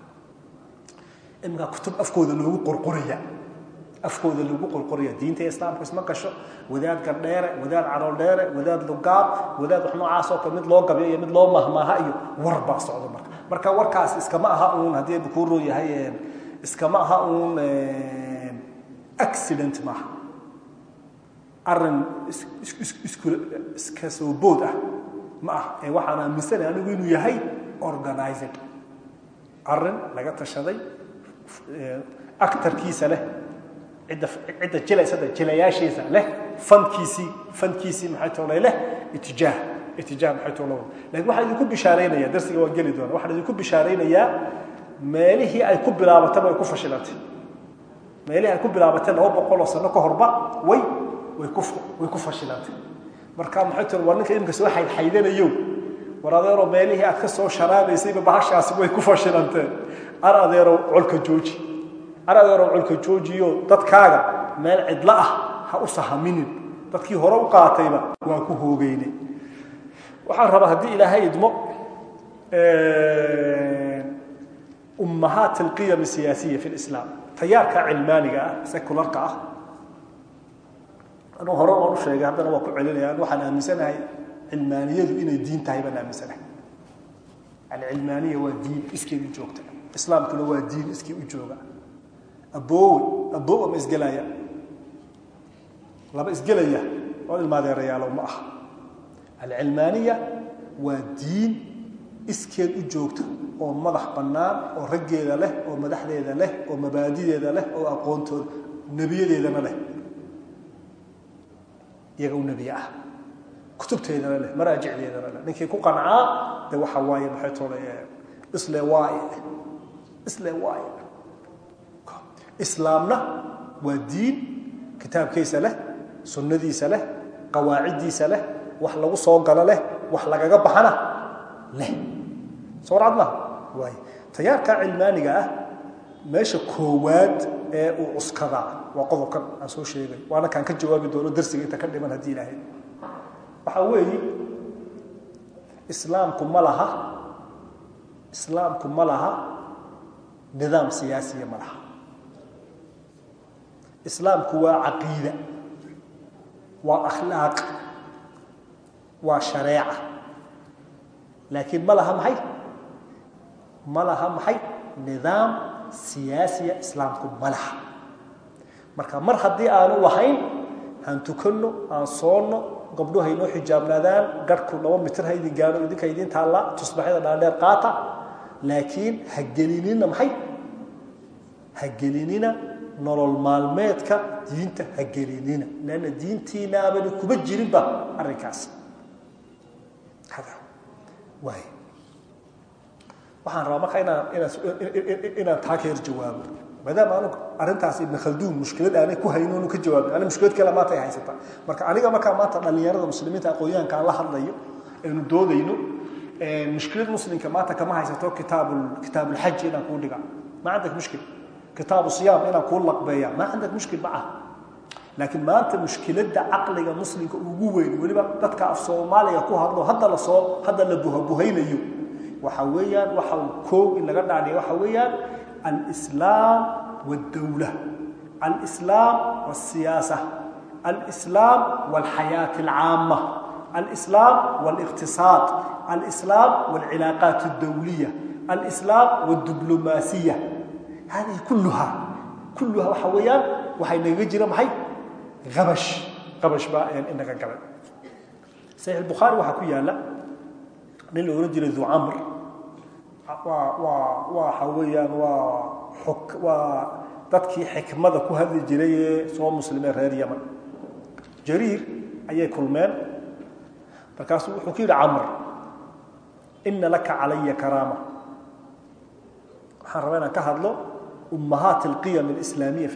Speaker 1: iminkaa kutub afkooda loogu qorqoraya afkooda lagu qorqoraya diinta islaamka isma gasho. Wadaad gardheere wadaad carool dheere wadaad lugaab wadaad wax noocaasoo kale mid loo gabyo mid loo mahmaaha iyo war marka. Marka warkaas iskama aha uun haddii bukuu roo yahay iskama aha uun accident maaha arrin iska soo bood ah ma ah ee waxaan aaminsanay anigu inuu yahay organized arrin laga tashaday actarkiisa leh cidda jilaysada jilayaashiisa leh fankiisii fankiisii maxay toolay leh itijaah itijaah maxay toolay laakiin waxaan idinku bishaaraynayaa darsiga waan geli doonaa waxaan idinku bishaaraynayaa meelihii ay ku bilaabatay way ku fashilantay meelihii ay ku bilaabatay laba boqol oo sano ka horba way way ku way ku fashilantay marka maxay toolay waa ninka imika soo xaydxaydanayo war adeero meelihii aad ka soo sharaabaysayba bahashaasi way ku fashilanteen. Ar adeero colka jooji. Ar adeero colka joojiyo dadkaaga meel cidlo ah ha u sahaminin. Dadkii hore u qaatayba waa ku hoogeyne waxaan rabaa haddii ilaahay idmo ummahaat alqiyam asiyaasiya fi lislaam tayaarka cilmaaniga ah sekularka ah. Anuu hore waan u sheegay haddana waa ku celinaya waxaan aaminsanahay cilmaaniyadu inay diin tahay baan aaminsanahay. Alcilmaaniya waa diin iskeed u joogta. Islaamkuna waa diin iskii u jooga. Aboowe aboowe ma isgelaya laba isgelaya oo ilmaadeerayaalo ma aha. Alcilmaaniya waa diin iskeed u joogta oo madax bannaan oo raggeeda leh oo madaxdeeda leh oo mabaadideeda leh oo aqoontooda nebiyadeedana leh. Iyaga u nebiye ah. Kutubteedana leh maraajicdeedana leh. Ninkii ku qancaa de waxa waaye maxay toole isle waaye. Isle waaye. Islaamna waa diin kitaabkiisa leh sunnadiisa leh qawaaciddiisa leh wax lagu soo galo leh wax lagaga baxana leh soo warcad ma waay tayaarka cilmaaniga ah meesha koowaad ee uu cuskadaa waa qodobkan aan soo sheegay. Waana kaan ka jawaabi doono darsiga inta ka dhiman haddii ilaahay. Waxaa weeye islaamku ma laha islaamku ma laha nidaam siyaasiya ma laha. Islaamku waa caqiida waa akhlaaq waa shareeca. Laakiin ma laha maxay ma laha maxay? Nidaam siyaasiya islaamku ma marka mar haddii aanu lahayn aan tukanno aan soonno gabdhuhu haynoo xijaabnaadaan garhku laba mitir ha gaano idinka idin taalla tusbaxyada dhaadheer qaata. Laakiin ha maxay? Ha nolol maalmeedka diinta ha gelinina lanna kuma jirinba arrinkaas. Waay waxaan rabaa marka inaan taa ka yar jawaabo. Maadaama anu arrintaas ibn khalduun mushkilad aanay ku hayno anu ka jawaabin. Ana mushkilad kale maanta ay haysata. Marka aniga markaa maanta dhallinyarada muslimiinta aqoonyahanka aan la hadlayo aynu doodayno mushkilad muslimka maanta kama haysato kitaabul kitaabulxaji inaan kuu dhiga ma cindak mushkil? Kitaabu siyaam inaan kuu laqbeeya ma cindak mushkil ma ah laakiin maanta mushkiladda caqliga muslimka ugu weyn weliba dadka af soomaaliga ku hadlo hadda la soo hadda la buhabuhaynayo waxa weeyaan waxa uu koow in laga dhaadhiya waxa weeyaan الإسلام والدولة الإسلام والسياسة الإسلام والحياة العامة الإسلام والاقتصاد الإسلام والعلاقات الدولية الإسلام والدبلوماسية هذه كلها كلها وحويان وحي نجرى محي غبش غبش بقى يعني إنك قبل صحيح البخاري وحكوا لا من رجل ذو عمرو waa waa waxa weeyaan waa dadkii xikmada ku hadli jiray ee soo muslimeen reer yaman jariir ayay kulmeen. Markaasuu wuxuu ku yidhi camr ina laka calaya karaama. Waxaan rabaa inaan ka hadlo ummahaat alqiyam alislaamiya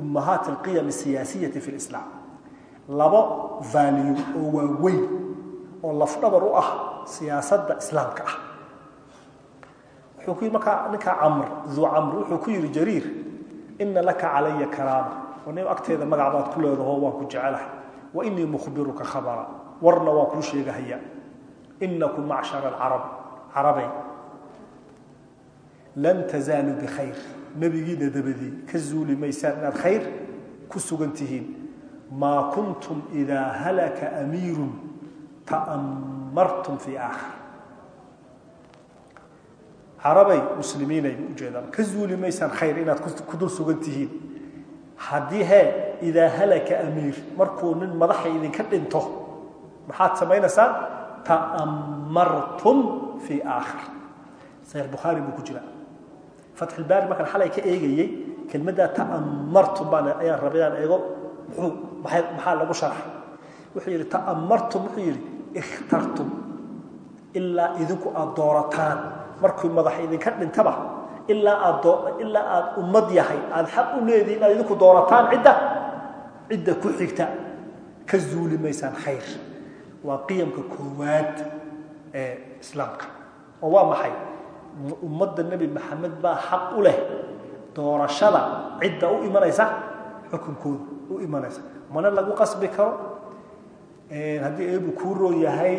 Speaker 1: ummahaat alqiyam alsiyaasiyati fi lislaam labo value oo waaweyn oo lafdhabar u ah siyaasadda islaamka ah wuxuu ku ninkaa camr duu camr wuxuu ku yidhi jariir ina laka calaya karaama. Nin agteeda magac baad ku leedaho waan ku jecelahay. Wa inii mukhbiruka khabara. Warna waan kuu sheegahaya. Inakum macshara alcarab carabay lan tazaaluu bikhayr nebigiina dabadii ka zuuli maysaan inaad khayr ku sugan tihiin. Kuntum idaa halaka amiirun ta'ammartum fii aakhir carabay muslimiinay ujeedaan. Ka zuuli maysaan khayr inaad ku dul sugan tihiin. Haddii hee idaa halaka amiir markuu nin madaxa idinka dhinto maxaad samaynaysaan? Ta'ammartum fii aakhir. Saxiix bukhaari buu ku jira. Fatxulbaari markaan xalay ka eegayey kelmaddaa ta'ammartum baan ayaan rabay aan eego. Muxuu maxaa lagu sharxay? Wuxuu yidhi ta'ammartum wuxuu yidhi ikhtartum ilaa idinku aada doorataan markuu madax idinka dhintaba ilaa aad ilaa aad ummad yahay aada xaq u leedihi inaad idinku doorataan cidda cidda ku xigta ka zuuli maysaan khayr. Waa qiyamka koowaad ee islaamka. Oo waa maxay? Ummadda nebi maxamed baa xaq u leh doorashada cidda u imanaysa xukunkooda u imanaysa. Mana lagu qasbi karo haddii eebu kuu roon yahay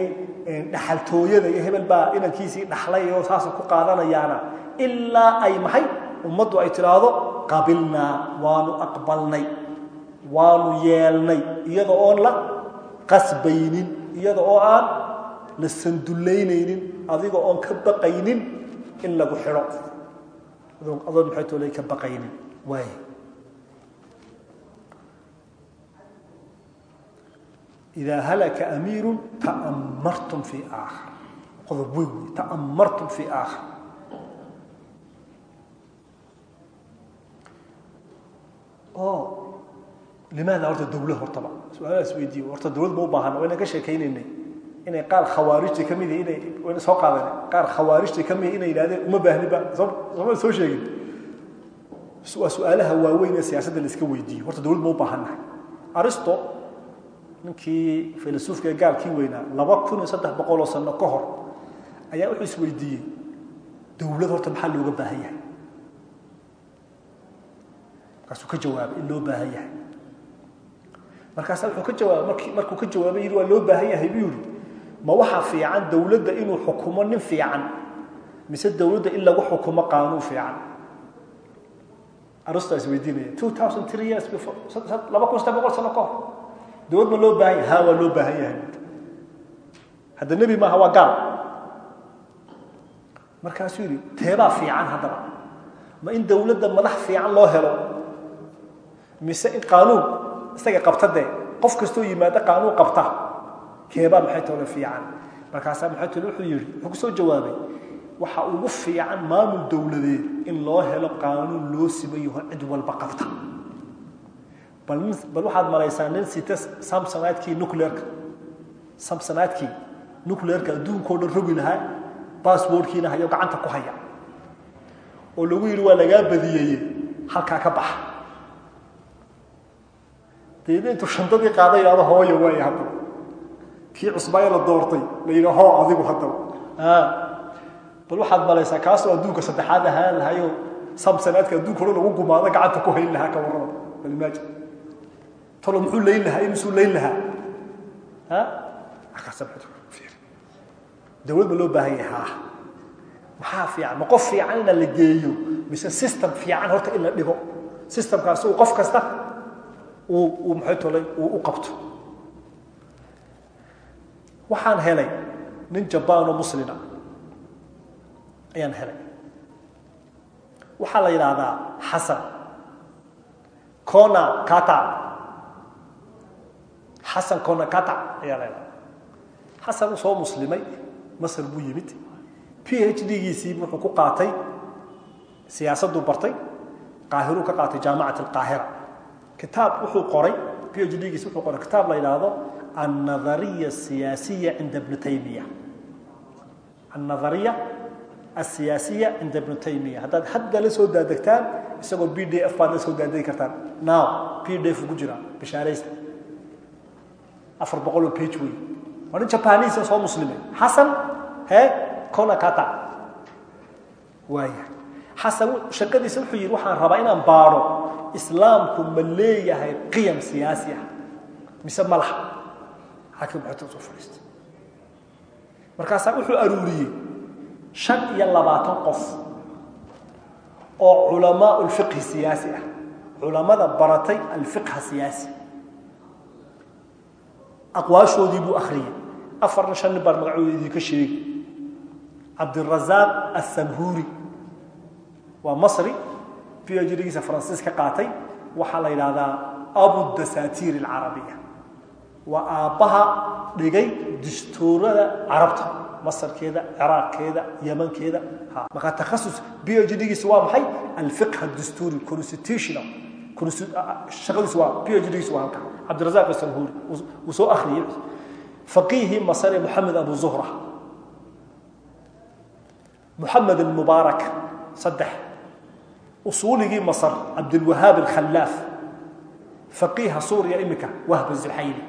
Speaker 1: dhaxaltooyada iyo hebel baa inankiisii dhaxlay oo saasa ku qaadanayaana. Ilaa ay maxay ummaddu ay tidhaahdo qabilnaa waanu aqbalnay waanu yeelnay iyada oon la qasbaynin iyada oo aan la sandullaynaynin adiga oon ka baqaynin in lagu xidho. Adoon maxay toolay ka baqaynin? Waay ida halaka amiiru taammartum fii aakhar qodob weyn wey taammartum fii aakhar oo limaada horta dawla hortaba su'aalahaas weydiiye horta dawlad ma u baahana waynan ka sheekaynaynay inay qaar khawaarijta ka mid inay wayna soo qaadana qaar khawaarijta ka mid inay yidhahdeen uma baahniba sooma soo sheegin waa su'aalaha waaweyn ee siyaasadda la iska weydiiyo horta dawlad ma u baahanahay aristo ninkii filasuufka gaalkii weynaa laba kun iyo saddex boqoloo sano ka hor ayaa wuxuu isweydiiyey dowlad horta maxaa looga baahan yahay? Markaasuu ka jawaabay in loo baahan yahay. Markaasa wuxuu ka jawaabay markuu ka jawaabay yidhi waa loo baahan yahay? Buu yidhi ma waxaa fiican dowladda inuu xukumo nin fiican mise dowladda in lagu xukumo qaanuun fiican? Arusta is weydiinaya two thousand three years before laba kun saddex boqol sano ka hor dowlad ma loo baahan yahay? Ha waa loo baahan yahay. Hadda nebi maaha waa gaal. Markaasuu yidhi teebaa fiican haddaba. Ma in dowladda madax fiican loo helo. Mise in qaanuun isaga qabta dee. Qof kastoo yimaada qaanuun qabta. Keebaa maxay tole fiican? Markaasaa maxay tole wuxuu yidhi wuxuu ku soo jawaabay waxa ugu fiican maamul dowladeed in loo helo qaanuun loo simayaho cid walba qabta bal waxaad malaysaa nin sita samsonaadkii nucleerka samsonaadkii nucleerka adduunkao dhan rogi lahaa basswordkiina hayo gacanta ku haya. Oo lagu yidhi waa lagaa badiyeye halkaa ka baxa. Deedna intuu shandadii qaaday yidhahdo hooya waaya haddaba. Kii cusbaayo la doortay la yidhi hoo adigu haddaba. Bal waxaad malaysaa kaasoo adduunka saddexaad ahaan lahayo samsanaadka adduunka hore lagu gumaado gacanta ku hayn lahaa ka warrama. Bal tolo muxuu layn lahaa imisuu layn lahaa. Ha? Dowlad ma loo baahan yahay haa maxaa fiican? Ma qof fiican ina la geeyo mise system fiican horta in la dhigo? Systemkaasi uu qof kasta uu uu maxay tolay uu u qabto. Waxaan helay nin jabaan oo muslina ayaan helay. Waxaa la yidhaahdaa xasan. Kona kata xasan konakata ayaa leedahay xasan u soo muslimay masr buu yimid. P h wuxuu ku qaatay siyaasaduu bartay qaahiruu ka qaatay jaamacat alqaahira. Kitaab wuxuu qoray p h wuxuu qoray kitaab la yidhaahdo annadariya asiyaasiya cinda ibni taymiya. Annadariya asiyaasiya cinda ibni taymiya. Haddaad hadda la soo daadegtaan isagoo b baad la soo daadegi kartaan. Now b d jira bishaaraysta afar boqoloo bage wey waa nin jabaaniisa soo muslime xasan he konakata waaya xasan shaqadiisa wuxuu yidhi waxaan rabaa inaan baadho. Islaamku ma leeyahay qiyam siyaasi ah. Mise ma laha. Xaakim muxuta soo fadhiista markaasaa wuxuu aruuriyey shan iyo labaatan qof oo culamaa lfiqhi siyaasi ah. Culamada baratay alfiqha siyaasi aqwaashoodii buu akhriyey. Afarna shan nin baan magacooda idinka sheegi cabdirazaaq assanhuuri waa masri. D-giisa faransiis ka qaatay. Waxaa la yidhaahdaa abu dasaatiir alcarabiya. Waa aabbaha dhigay dastuurada carabta. Masarkeeda ciraaqkeeda yamankeeda markaa takhasus b h d-giisa waa maxay? Alfiqh adasturi constitutional shaqadiisu waa p h d-giisu waa halka cabdirazaaq sanhuuri soo akhriyey. Faqiihii masare moxamed abu zuhra. Moxamed almubaarak saddex. Usuuligii masar cabdilwahaab alkhallaaf. Faqiiha suuriya imika wahb zulxayli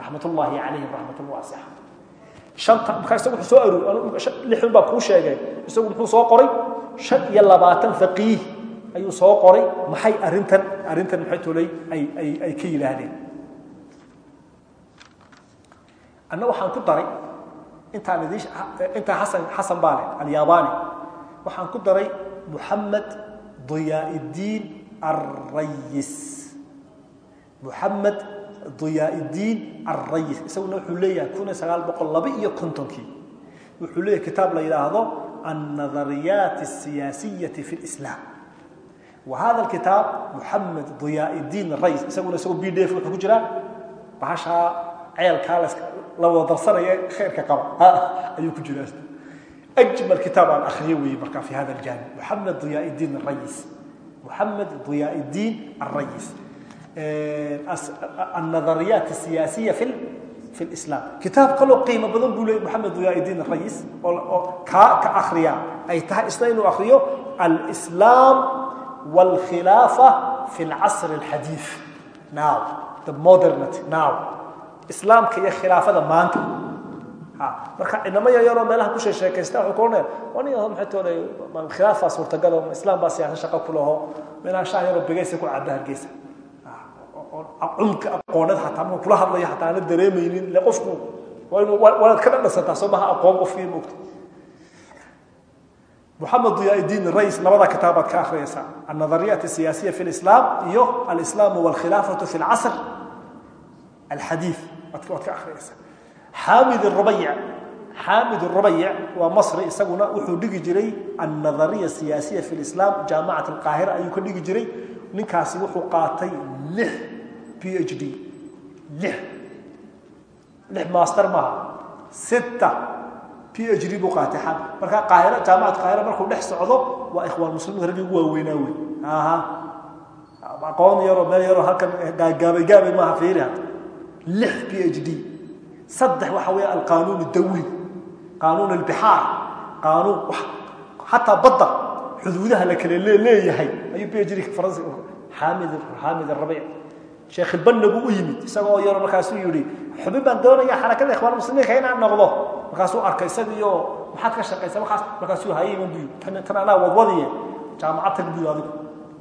Speaker 1: raxmat ullaahi calayhim raxmatan waasixa shanta markaa isagu wuxuu soo aruur lixun baa kuu sheegay. Isagu muxuu soo qoray shan iyo labaatan faqiih ayuu soo qoray. Maxay arintan arintan mtoley ay ka yidhaahdeen? Anna waxaan ku daray intaan d intaa asan xasan baale alyabani waxaan ku daray muxamed diyaaiddiin arayis muxamed diyaaiddiin arayis isaguna wuxuu leeyahay kun sagaal boqol laba iyo kontonkii. Wuxuu leeyahay kitaab la yidhaahdo annadariyaat asiyaasiyaةi fi اlislaam hada kitaab muxamed iyadiin rays isaguna isagoo b d wuxuu ku jiraa bahashaa ceelkaa la wadadarsanaya kheyrka qaba. Ayuu ku jiraa ajmal kitaab aan akriyo weeye markaa fi hada jaami muxamed iyadiin rays muxamed iyadiin arays anadariyaat asiyaasiya fi islam. Kitaab kaloo qiimo badan buu leey moxamed iyadiin rays oo kaa ka akriya ay tahay isna inuu akriyo alslaam والخلافة في العصر الحديث now the modernity now إسلام كي خلافة ما أنت marka inama yaryaroo meelaha ku sheekaysta wuxuu ka odhanaya wani maxay toonay khilaafaa suurtagal oo islaam baa siyaasa shaqo ku laho meelaha shaah yaroo begeysa ku cadda hargeysa cumka aqooneed xataa marka kula hadlaya xataa aana dareemaynin ile qofku waa inuu waanaad ka dhadhasataa soo maha aqoon qofkii moogta muxamed diyaadiin rays labada kitaab baad ka akriyaysaa annadariyat siyaasiya fi lislaam iyo alislaam wlkhilaafatu fi lcasr alxadii waad ka akriyaysaa xaamid rabayic xaamid rabayic waa masri isaguna wuxuu dhigi jiray annadariya siyaasiya fi lislaam jaamacat alqaahira ayuu ka dhigi jiray. Ninkaasi wuxuu qaatay lix b h d. Lix. Lix master maaha. Sita phd buu qaatay xan markaa qaahira jaamacat qaahira markuu dhex socdo waa ikhwaan muslimiinta raggii ugu waaweynaa wey. Aqoon yaroo meel yaroo halkan gaagaabay gaabay maaha fiiri hadda lix p h d. Saddex waxa weya alqaanuun dawli qaanuun albixaar. Qaanuun xataa badda xuduudaha la kale leeyahay. Ayuu p h d faransi xaamid rabiic bannagu u yimid isagoo yaro markaasuu yidhi xubin baan doonayaa xarakada ikhwaan muslimiinka inaan noqdo. Markaasuu arkay isaga iyo maxaad ka shaqaysa markaas markaasuu hayay iman buu tan tan anaa wadwadiye jaamacad tag buu adigu.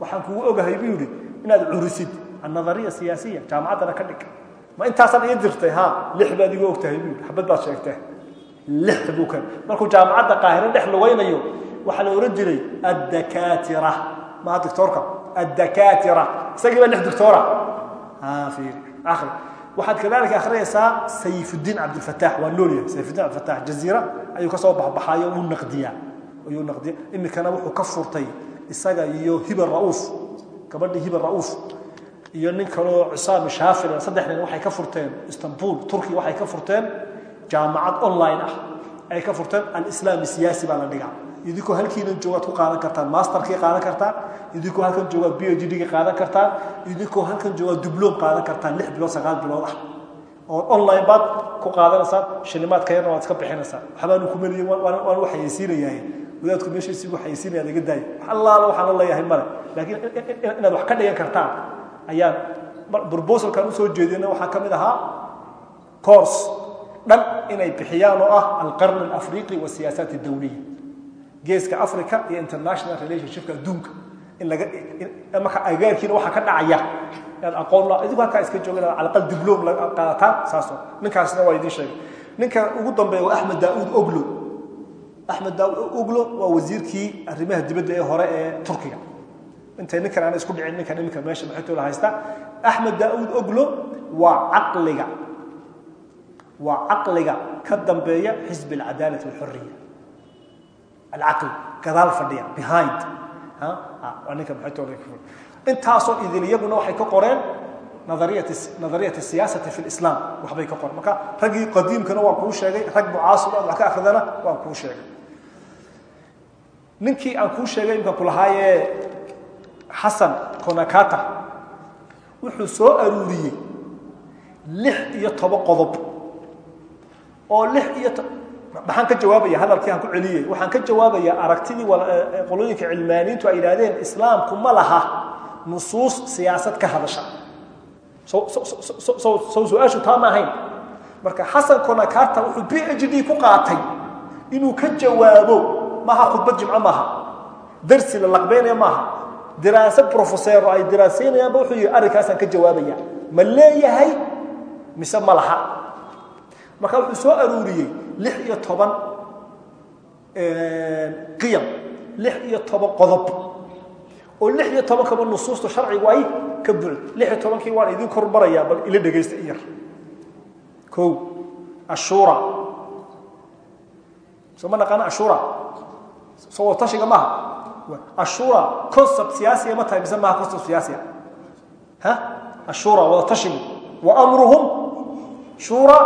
Speaker 1: Waxaan kugu ogahay buu yidhi inaad curisid annadariya siyaasiya jaamacaddana ka dhig. Ma intaasaad ii dirtay ha lix baad igu ogtahay buu yidhi xabad baad sheegtee lix buu kan markuu jaamacadda qaahiro dhex lugaynayo waxaa la oran jiray addakaatira. Maha doctoorka addakaatira. Isagii baa lix doctoora waxaad kadaalia akriyaysaa sayfudiin cabdilfataax waa loolyahay sayfudiin cabdilfataax jaziira ayuu ka soo baxbaxayo uu naqdiyaa ayuu naqdiya imikana wuxuu ka furtay isaga iyo hibal ra'uuf gabadhii hibal ra'uuf iyo nin kaleo cusaam shaafir saddex nin waxay ka furteen istanbul turkiya waxay ka furteen jaamacad online ah ay ka furteen alislaami siyaasi baa la dhigaa idinkoo halkiina joogaad ku qaadan kartaan masterkii qaadan kartaan idinkoo halkan joogaad phd qaadan kartaan idinkoo halkan joogaad dibloom qaadan kartaan lix bilood sagaal bilood ah. Oo online baad ku qaadanaysaan shilimaadka yarna waad iska bixinaysaan waxbaanu ku meliyin waan u xayeysiinayahay wadaadku meeshiisi ugu xayeysiinaya laga daayo wax allaala waxaan la leeyahay male. Laakiin inaad wax ka dhigan kartaan ayaan proposalkan u soo jeedina waxaa ka mid ahaa course. Dhan inay bixiyaan oo ah alqarn alafriqi wasiyaasaat adawliya geeska africa iyo international relationshipka adduunka. In laga marka agaarkiina waxaa ka dhacaya inaad aqoon idigu halkaa iska jooga inaad calaqal dibloom la qaadataan saasoo. Ninkaasna waa idiin sheegay. Ninka ugu dambeeya waa axmed daauud oglo. Axmed daauud oglo waa wasiirkii arrimaha dibadda ee hore ee turkiga. Intay ninkan aan isku dhicin ninkan iminka meesha maxaytoola haysta axmed daauud oglo waa caqliga waa caqliga ka dambeeya xisbi alcadaalati walxuriya alcaql gadaal fadhiya behind ninka intaasoo idin iyaguna waxay ka qoreen nadariyat siyaasati fi islam waxbay ka qoreen. Marka raggii qadiimkana waa kuu sheegay rag mucaasir wax ka akridana waan kuu sheegay. Ninkii aan kuu sheegay imka kulahaaye xasan konakata wuxuu soo aruuriyey lix iyo toban qodob. Oo lix iyo maxaan ka jawaabaya hadalkii aan ku celiyey. Waxaan ka jawaabayaa aragtidii qolooyinka cilmaaniintu ay yidhaahdeen islaamku ma laha nusuus siyaasad ka hadasha. Sow su'aashu taa ma ahayn. Marka xasan konakarta wuxuu b h d ku qaatay inuu ka jawaabo maaha khudbad jimco maaha. Darsi la laqbeynaya maaha. Diraaso profesero ay diraasaynayaanba wuxuu yidhi arrinkaasaan ka jawaabaya. Ma leeyahay mise ma laha? Marka wuxuu soo aruuriyey lix iyo toban qiyam lix iyo toban qodob. Oo lix iyo tobankaba nusuusta sharcigu ay ka buuxd lix iyo tobankii waan idin kor marayaa bal ila dhegaysta in yar. Kow ashuura soo ma naqaana ashuura soo watashiga maaha? Ashuura concept siyaasiya ma tahay mise maaha concept siyaasiya? Ha? Ashuura wada tashigu. Wa amruhum? Shuura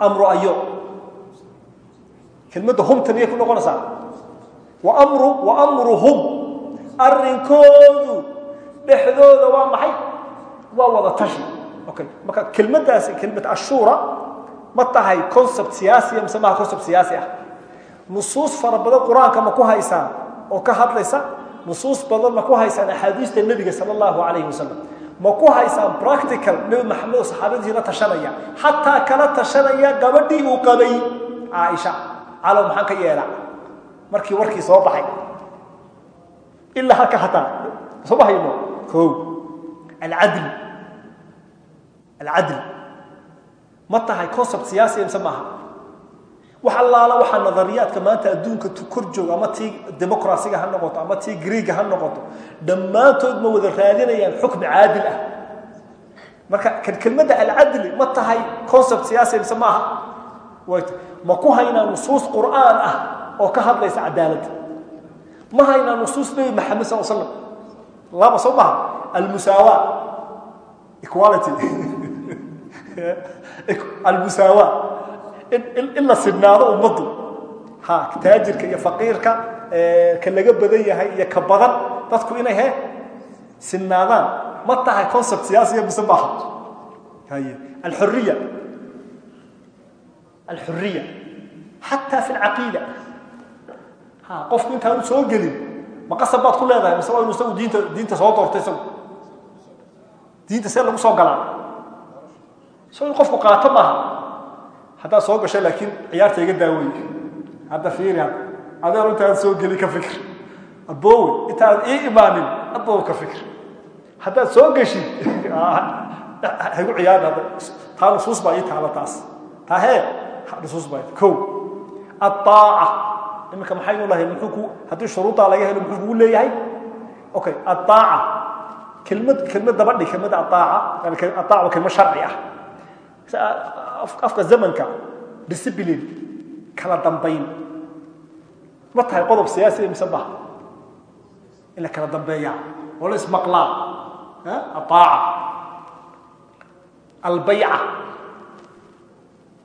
Speaker 1: amru ayo kelmadda humta miyay ku noqonaysaa. Wa amru wa amruhum. Arrinkoodu dhexdooda waa maxay? Waa wada tashi. Okay marka kelmaddaasi kelmad ashuura ma tahay concept siyaasiya mise maaha concept siyaasi ah. Nusuus fara badan qur'aanka ma ku haysaan oo ka hadlaysa nusuus badan ma ku haysaan axaadiista nebiga sala allahu calayhi ma ku haysaan practical nebi maxamed oo saxaabadiisii la tashanaya. Xataa kala tashanaya gabadhii uu qabay caaisha calow maxaan ka yeela markii warkii soo baxay. Ilaa halka hataa. Soo bahayno kow. Alcadl alcadl ma tahay concept siyaasiya mise maaha? Wax allaala waxaa nadariyaadka maanta adduunka kor jooga ama tii demoqrasiga ha noqoto ama tii greega ha noqoto dhammaantood ma wada raadinayaan xukmi caadil ah. Marka kelmadda alcadli ma tahay concept siyaasi mise maaha ma ku haynaa nusuus qur'aan ah oo ka hadlaysa cadaaladda ma haynaa nusuus nebi maxamed sal slam laba soo maha. Almusaawa equality. [LAUGHS] Almusaawa in la sidnaado ummaddu. Ha taajirka iyo faqiirka ka laga badan yahay iyo ka badan dadku inay he sidnaadaan ma tahay concept siyaasiya mise maaha alxuriya alxuriya xataa fi alcaqiida qofku intaanu soo gelin ma qasab baad ku leedahay mise waa inu isagu diinta diinta soo doortay isagu diinta see lagu soo galaa so in qofku qaato maaha haddaad soo gasho laakiin ciyaarta iga daawey hadda fiiri hadda adeer intaad soo geli ka fikir aboowe intaad ii imaanin aboowe ka fikir haddaad soo geshid hagu nusuus baa ko aaaca iminka maxaynu lahay ku haddii shuruuddaa laga helo muxuu kugu leeyahay? Okay aaaca kelmad kelmad dabadhi kelmada aaaca aaaca waa kelmad sharci ah. Afka zamanka discipline kala dambayn ma tahay qodob siyaasiya mise maha in la kala dambeeyaa oo la ismaqlaa aaaca albayca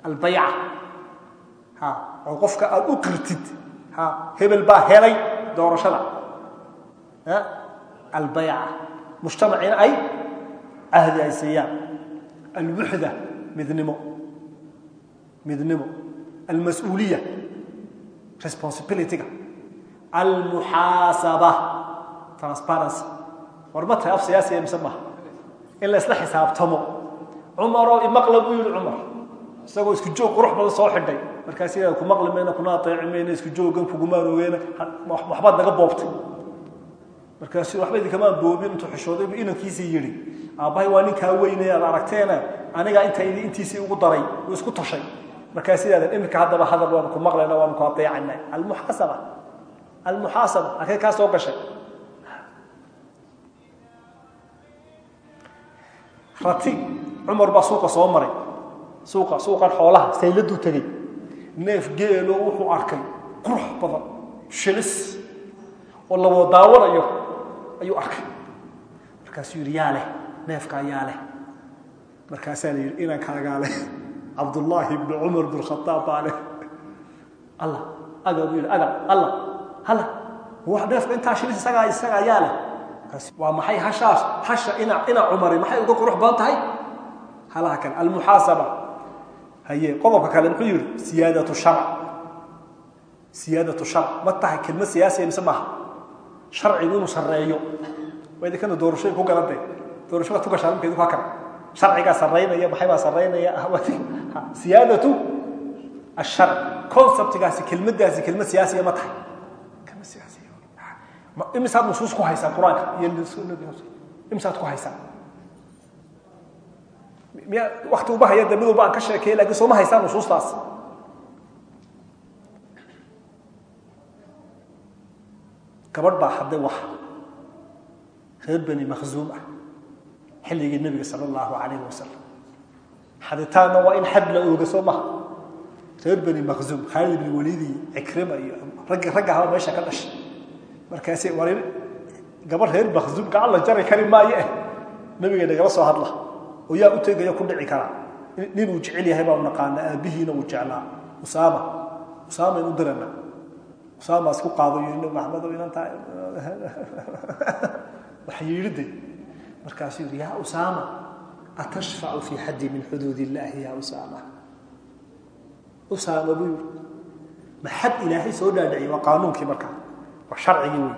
Speaker 1: albayca oo qofka aada u qirtid hebel baa helay doorashada albayca mujtamacina ay cahdi ay siiyaan alwuxda midnimo midnimo almas-uuliya responsibilityga transparency war af siyaasiya mise maha in la isla xisaabtamo cumaroo imaqla buu cumar isagoo isku joog qurux badan soo xidhay. Markaas idaa ku maqli kuna ateeci mayna isku joogan kugumaan ogeena waxbaad naga boobtay. Markaasu waxba idinkamaan boobin intuu xishooday bu inankiisii yidhi aabbahay waa ninkaa weynay aad aragteena anigaa inta intiisii ugu daray uu isku tashay. Markaa sidaadan iminka haddaba hadal waanu ku maqlayna waanu ku ateecana almuxaasaba almuxaasaba halkee kaa soo gashay? Rati cumar baa suuqa soo maray suuqa suuqan xoolaha sayladuu tegey neef geelo wuxuu arkay qurux badan shilis oo la wada daawanayo ayuu arkay. Markaasuu yidhi yaa leh neefkaa markaasaa la yidhi inankaagaa leh cabdullaahi ibni cumar bin khataab baa leh. Allah aga buu hala wax neefka intaa shilis isagaa isagaa yaa waa maxay hashaas hasha ina ina cumari maxay uga qurux badan tahay? Halaha almuxaasaba haye qodobka kale muxuu yidhi siyaadatu sharc. Siyaadatu sharc. Ma tahay kelmad siyaasiya mise maaha sharcigu inuu sarreeyo. Waa idinkana doorashooyin ku galadee doorasho waad ku gashaa marka idinku hakana sharcigaa sarreynaya maxay baa sarreynaya? [LAUGHS] Siyaadatu asharc. Conceptigaasi kelmaddaasi kelmad siyaasiya ma tahay? Kelmad siyaasiya imisaad nusuus ku haysaan qur'aanka? Iyo imisaad ku haysaan miya wakti uba haya de midwalba aan ka sheekeey laakiin sooma haysaan nusuustaas. Gabadh baa hadday wax reer beni makhzuum ah xilligii nebiga sala allahu calayhi wasalam xaditaanna waa in xad la ooga soo maha reer beni makhzuum khaalid ibn waliidi cikrima iyo raggi ragga haba meesha ka dhashay. Markaasi war gabadh reer makhzuum gacan la jari kari maayo eh nabiga nagala soo hadla oo yaa u tegaya ku dhici kara. Nin uu jecel yahay baa u naqaana aabihiina uu jeclaa. Usaama usaama inu dirana usaama isku qaado yii nabi maxamed oo inantaa [LAUGHS] waxa yidhi markaasuu yidhi yaa usaama atashfacu fi xaddi min xuduud illaahi yaa usaama. Usaama buu ma xad ilaahay soo dhaadhiciy waa qaanuunkii markaa waa sharcigii wey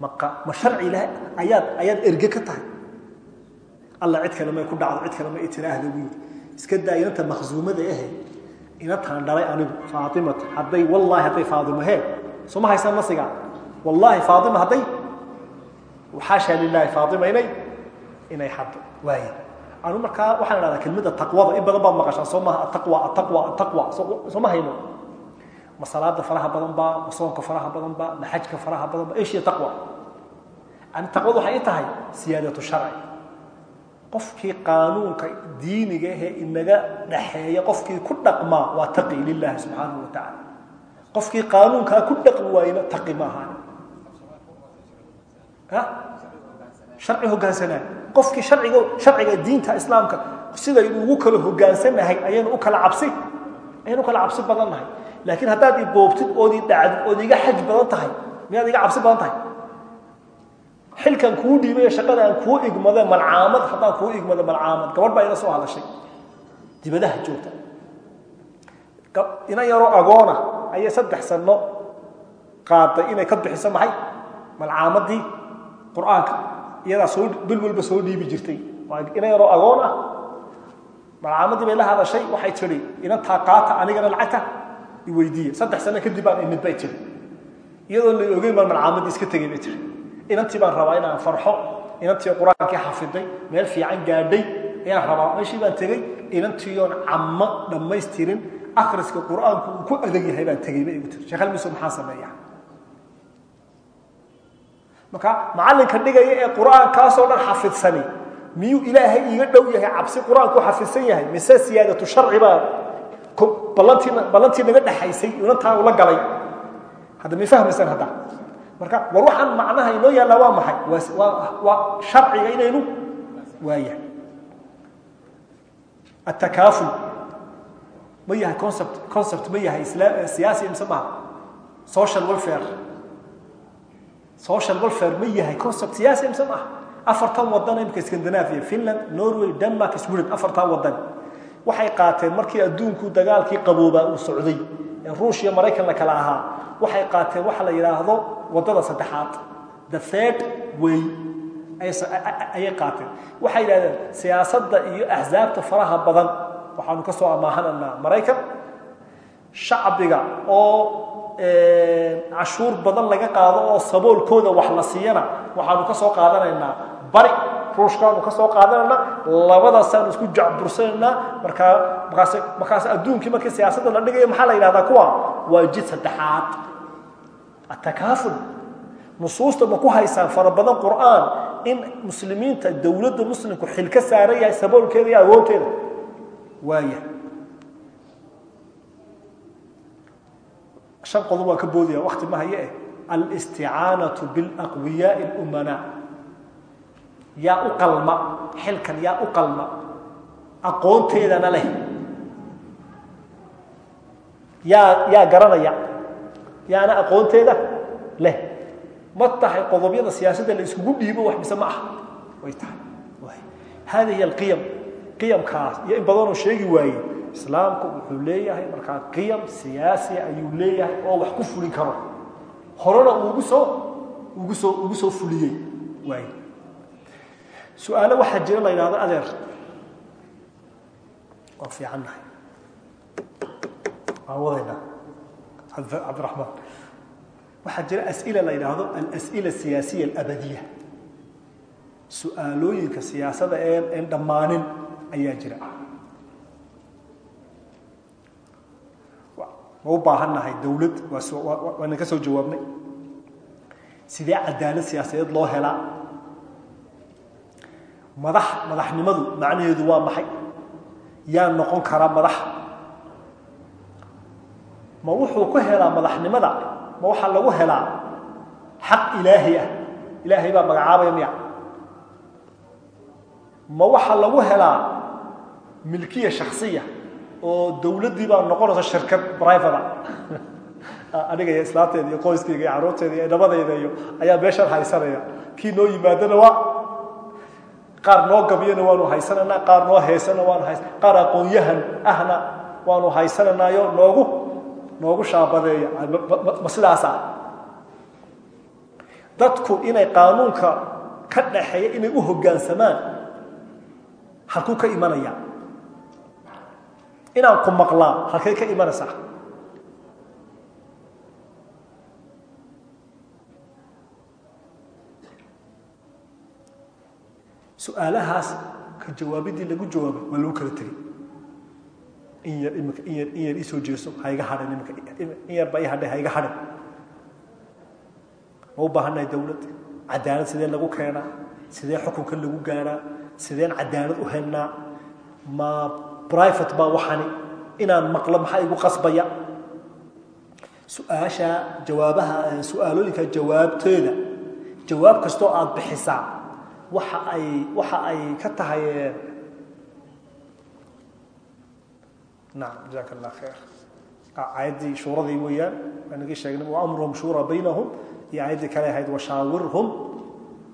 Speaker 1: ma sharci ilahay ayaad ayaad erge ka tahay alla cid kale may ku dhacdo cid kale ma itiraahda buu yidhi iska daa inanta makhzuumada ahe inantaan dhalay anigu faatimata hadday wallaahi hadday faadimo hee soma haysaan nasiga? Wallaahi faatima hadday? Xaasha lilaahi faatima inay inay xaddo waaye. Anu markaa waxaan idhahdaa kelmadda taqwada in badan baad maqashaa soo maha ataqwa ataqwa ataqwa soo ma hayno. Ma salaada faraha badan ba ma soonka faraha badan ba ma xajka faraha badan ba eshiya taqwa. Yani taqwadu waxay tahay siyaadatu sharci qofkii qaanuunka diiniga ahee inaga dhaxeeya qofkii ku dhaqmaa waa taqi lilahi subxaanahu wa tacaala. Qofkii qaanuunkaa ku dhaqmi waayna taqi ma ahaan harci hogaansanaa qofkii harciga sharciga diinta islaamka sidaynu ugu kala hogaansanahay ayaynu u kala cabsi ayaynu u kala cabsi badan nahay. Laakiin haddaad i boobtid ood i dhacdid ood iga xaj badan tahay miyaad iga cabsi badan tahay xilkan kuu dhiibay shaqada aan kuu igmade malcaamad haddaan kuu igmado malcaamad. Gabadh baa ila soo hadashay. Dibadaha joogta. Ina yaroo agoona ayay saddex sano qaaday inay ka bixiso maxay? Malcaamadii qur'aanka. Soo bil walba soo dhiibi jirtay. Ina yaroo agoon ah malcaamadii bay la hadashay. Waxay tidhi inantaa qaata anigana lacagta iweydiiye saddex sano kadib baan imid bay tiri iyadoo la ogeyn baan malcaamadii iska tegay bay tiri inantii baan rabaa inaan farxo. Inantii qur'aankii xafiday. Meel fiican gaadhay. Ayaan rabaa meeshii baan tegey. Inantiiyoon cammo dhammaystirin. Akhriska qur'aanku uu ku adag yahay baan tegey bay igu tiri. Sheekh almiso maxaa sameeya marka macallinka dhigaya ee qur'aankaasoo dhan xafidsani miyuu ilaahay iiga dhow yahay cabsi qur'aanku xafidsan yahay? Mise siyaadatu sharci baa ballantii naga dhexaysay inantaa ula galay? Hadda may fahmaysaan hadda marka war waxaan macnaha inoo yaallaa waa maxay? Waa sharciga inaynu waayahay. Atakaaful ma yahay concept concept ma yahay isla siyaasi mise maha social welfare. Social welfare ma yahay concept siyaasi mise maha afartan wadan imika scandinavia finland norway denmark sweden afartan wadan waxay qaateen markii adduunku dagaalkii qaboobaa uu socday ee ruushya maraykan la kala ahaa waxay qaateen waxa la yidhaahdo waddada saddexaad. The third way ayay qaateen. Waxay yidhahdeen siyaasadda iyo axsaabta faraha badan. Waxaanu ka soo amaahananaa maraykan. Shacbiga oo cashuur badan laga qaado oo saboolkooda wax la siiyana waxaanu ka soo qaadanaynaa. Bari ruushkaanu ka soo qaadanaynaa labadaasaanu isku jacbursanaynaa markaa markaas markaas adduunkii markii siyaasadda la dhigayo maxaa la yidhahdaa kuwa? Waa jid saddexaad. Atakaaful nusuusta ma ku haysaan fara badan qur'aan in muslimiinta dowladda muslimku xil ka saaran yahay saboolkeeda iyo awoonteeda waaya shan qodob waan ka boodaya wakti ma haye eh. Alisticaanatu bilaqwiyaai اlumanaa yaa u qalma xilkan yaa u qalma aqoonteedana leh. Yaa yaa garanaya yaana aqoonteeda leh. Ma tahay qodobyada siyaasadda la iskugu dhiibo wax mise ma aha? Way tahay hadihi alqiyam qiyamkaas iyo in badanoo sheegi waaye islaamku wuxuu leeyahay markaa qiyam siyaasi ayuu leeyahay oo wax ku fulin karo. Horena ugu soo ugu soo ugu soo fuliyey waay su'aalo waxaa jira la yidhahdo adeer. Waan fiicannahay waan wadaynaa. Cabdiraxmaan. Waxaa jira as'ila la yidhaahdo alas'ila asiyaasiya alabadiya su'aalooyinka siyaasada ee een dhammaanin ayaa jira. Ma u baahannahay dowlad waana ka soo jawaabnay. Sidee cadaalad siyaasadeed loo helaa madax madaxnimadu macnaheedu waa maxay? Yaa noqon kara madax. Ma wuxuu ku helaa madaxnimada? Ma waxaa lagu helaa? Xaq ilaahi ah. Ilaahay baa magacaabaya miya. Ma waxaa lagu helaa milkiya shaksiya oo dowladdii baa noqonaysa shirkad brivata [LAUGHS] aniga iyo islaamteeda iyo qoyskayga iyo carruurteeda iyo nabadayda iyo ayaa meeshaan haysanaya kii noo yimaadana waa qaar noo gabyana waanu haysananaa qaar noo heesana waanu haysan qaar aqoon-yahan ahna waanu haysananaayo noogu noogu shaabadeeya. Ma sidaasa dadku inay qaanuunka ka dhaxeeya inay u hoggaansamaan halkuu ka imanaya. Inaan ku maqlaa halkay ka imanaysaa su'aalahaas ka jawaabidii lagu jawaabay waa lagu kala tegey in yar isoo jeeso ha iga hadhin imika in yar baa ii hadhay ha iga hadhin ma u baahannahay dowlad cadaalad sidee lagu keenaa? Sidee xukunka lagu gaadhaa sideen cadaalad u helnaa? Ma private baa waxani? Inaan maqlo maxaa igu qasbaya? Su'aasha jawaabaha su'aalooyinka jawaabteeda jawaab kastoo aada bixisaa waxa ay waxa ay ka tahay nacam jazaaka allah khayr aayaddii weeyaan anagii sheegnay waamruhum shuura baynahum. Iyo aayaddii kale ahayd washaawirhum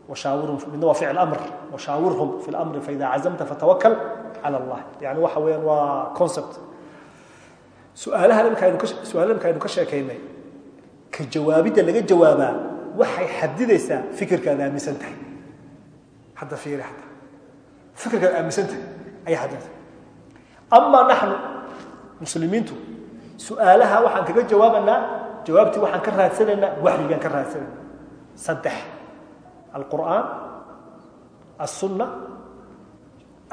Speaker 1: washaawirhum midna waa ficil amr. Washaawirhum fi lamri faida cazamta fatawakal cala allah. Yani waxa weeyaan waa concept. Su'aalaha imika aynu ka su'aalaha imika aynu ka sheekaynay ka jawaabidda laga jawaabaa waxay hadda fiiri hadda. Fikirkaad aaminsan tahay ayay xadidaysaa amaa naxnu muslimiintu su'aalaha waxaan kaga jawaabanaa jawaabtii waxaan ka raadsanaynaa waxyigaan ka raadsanayna saddex alqur'aan alsunna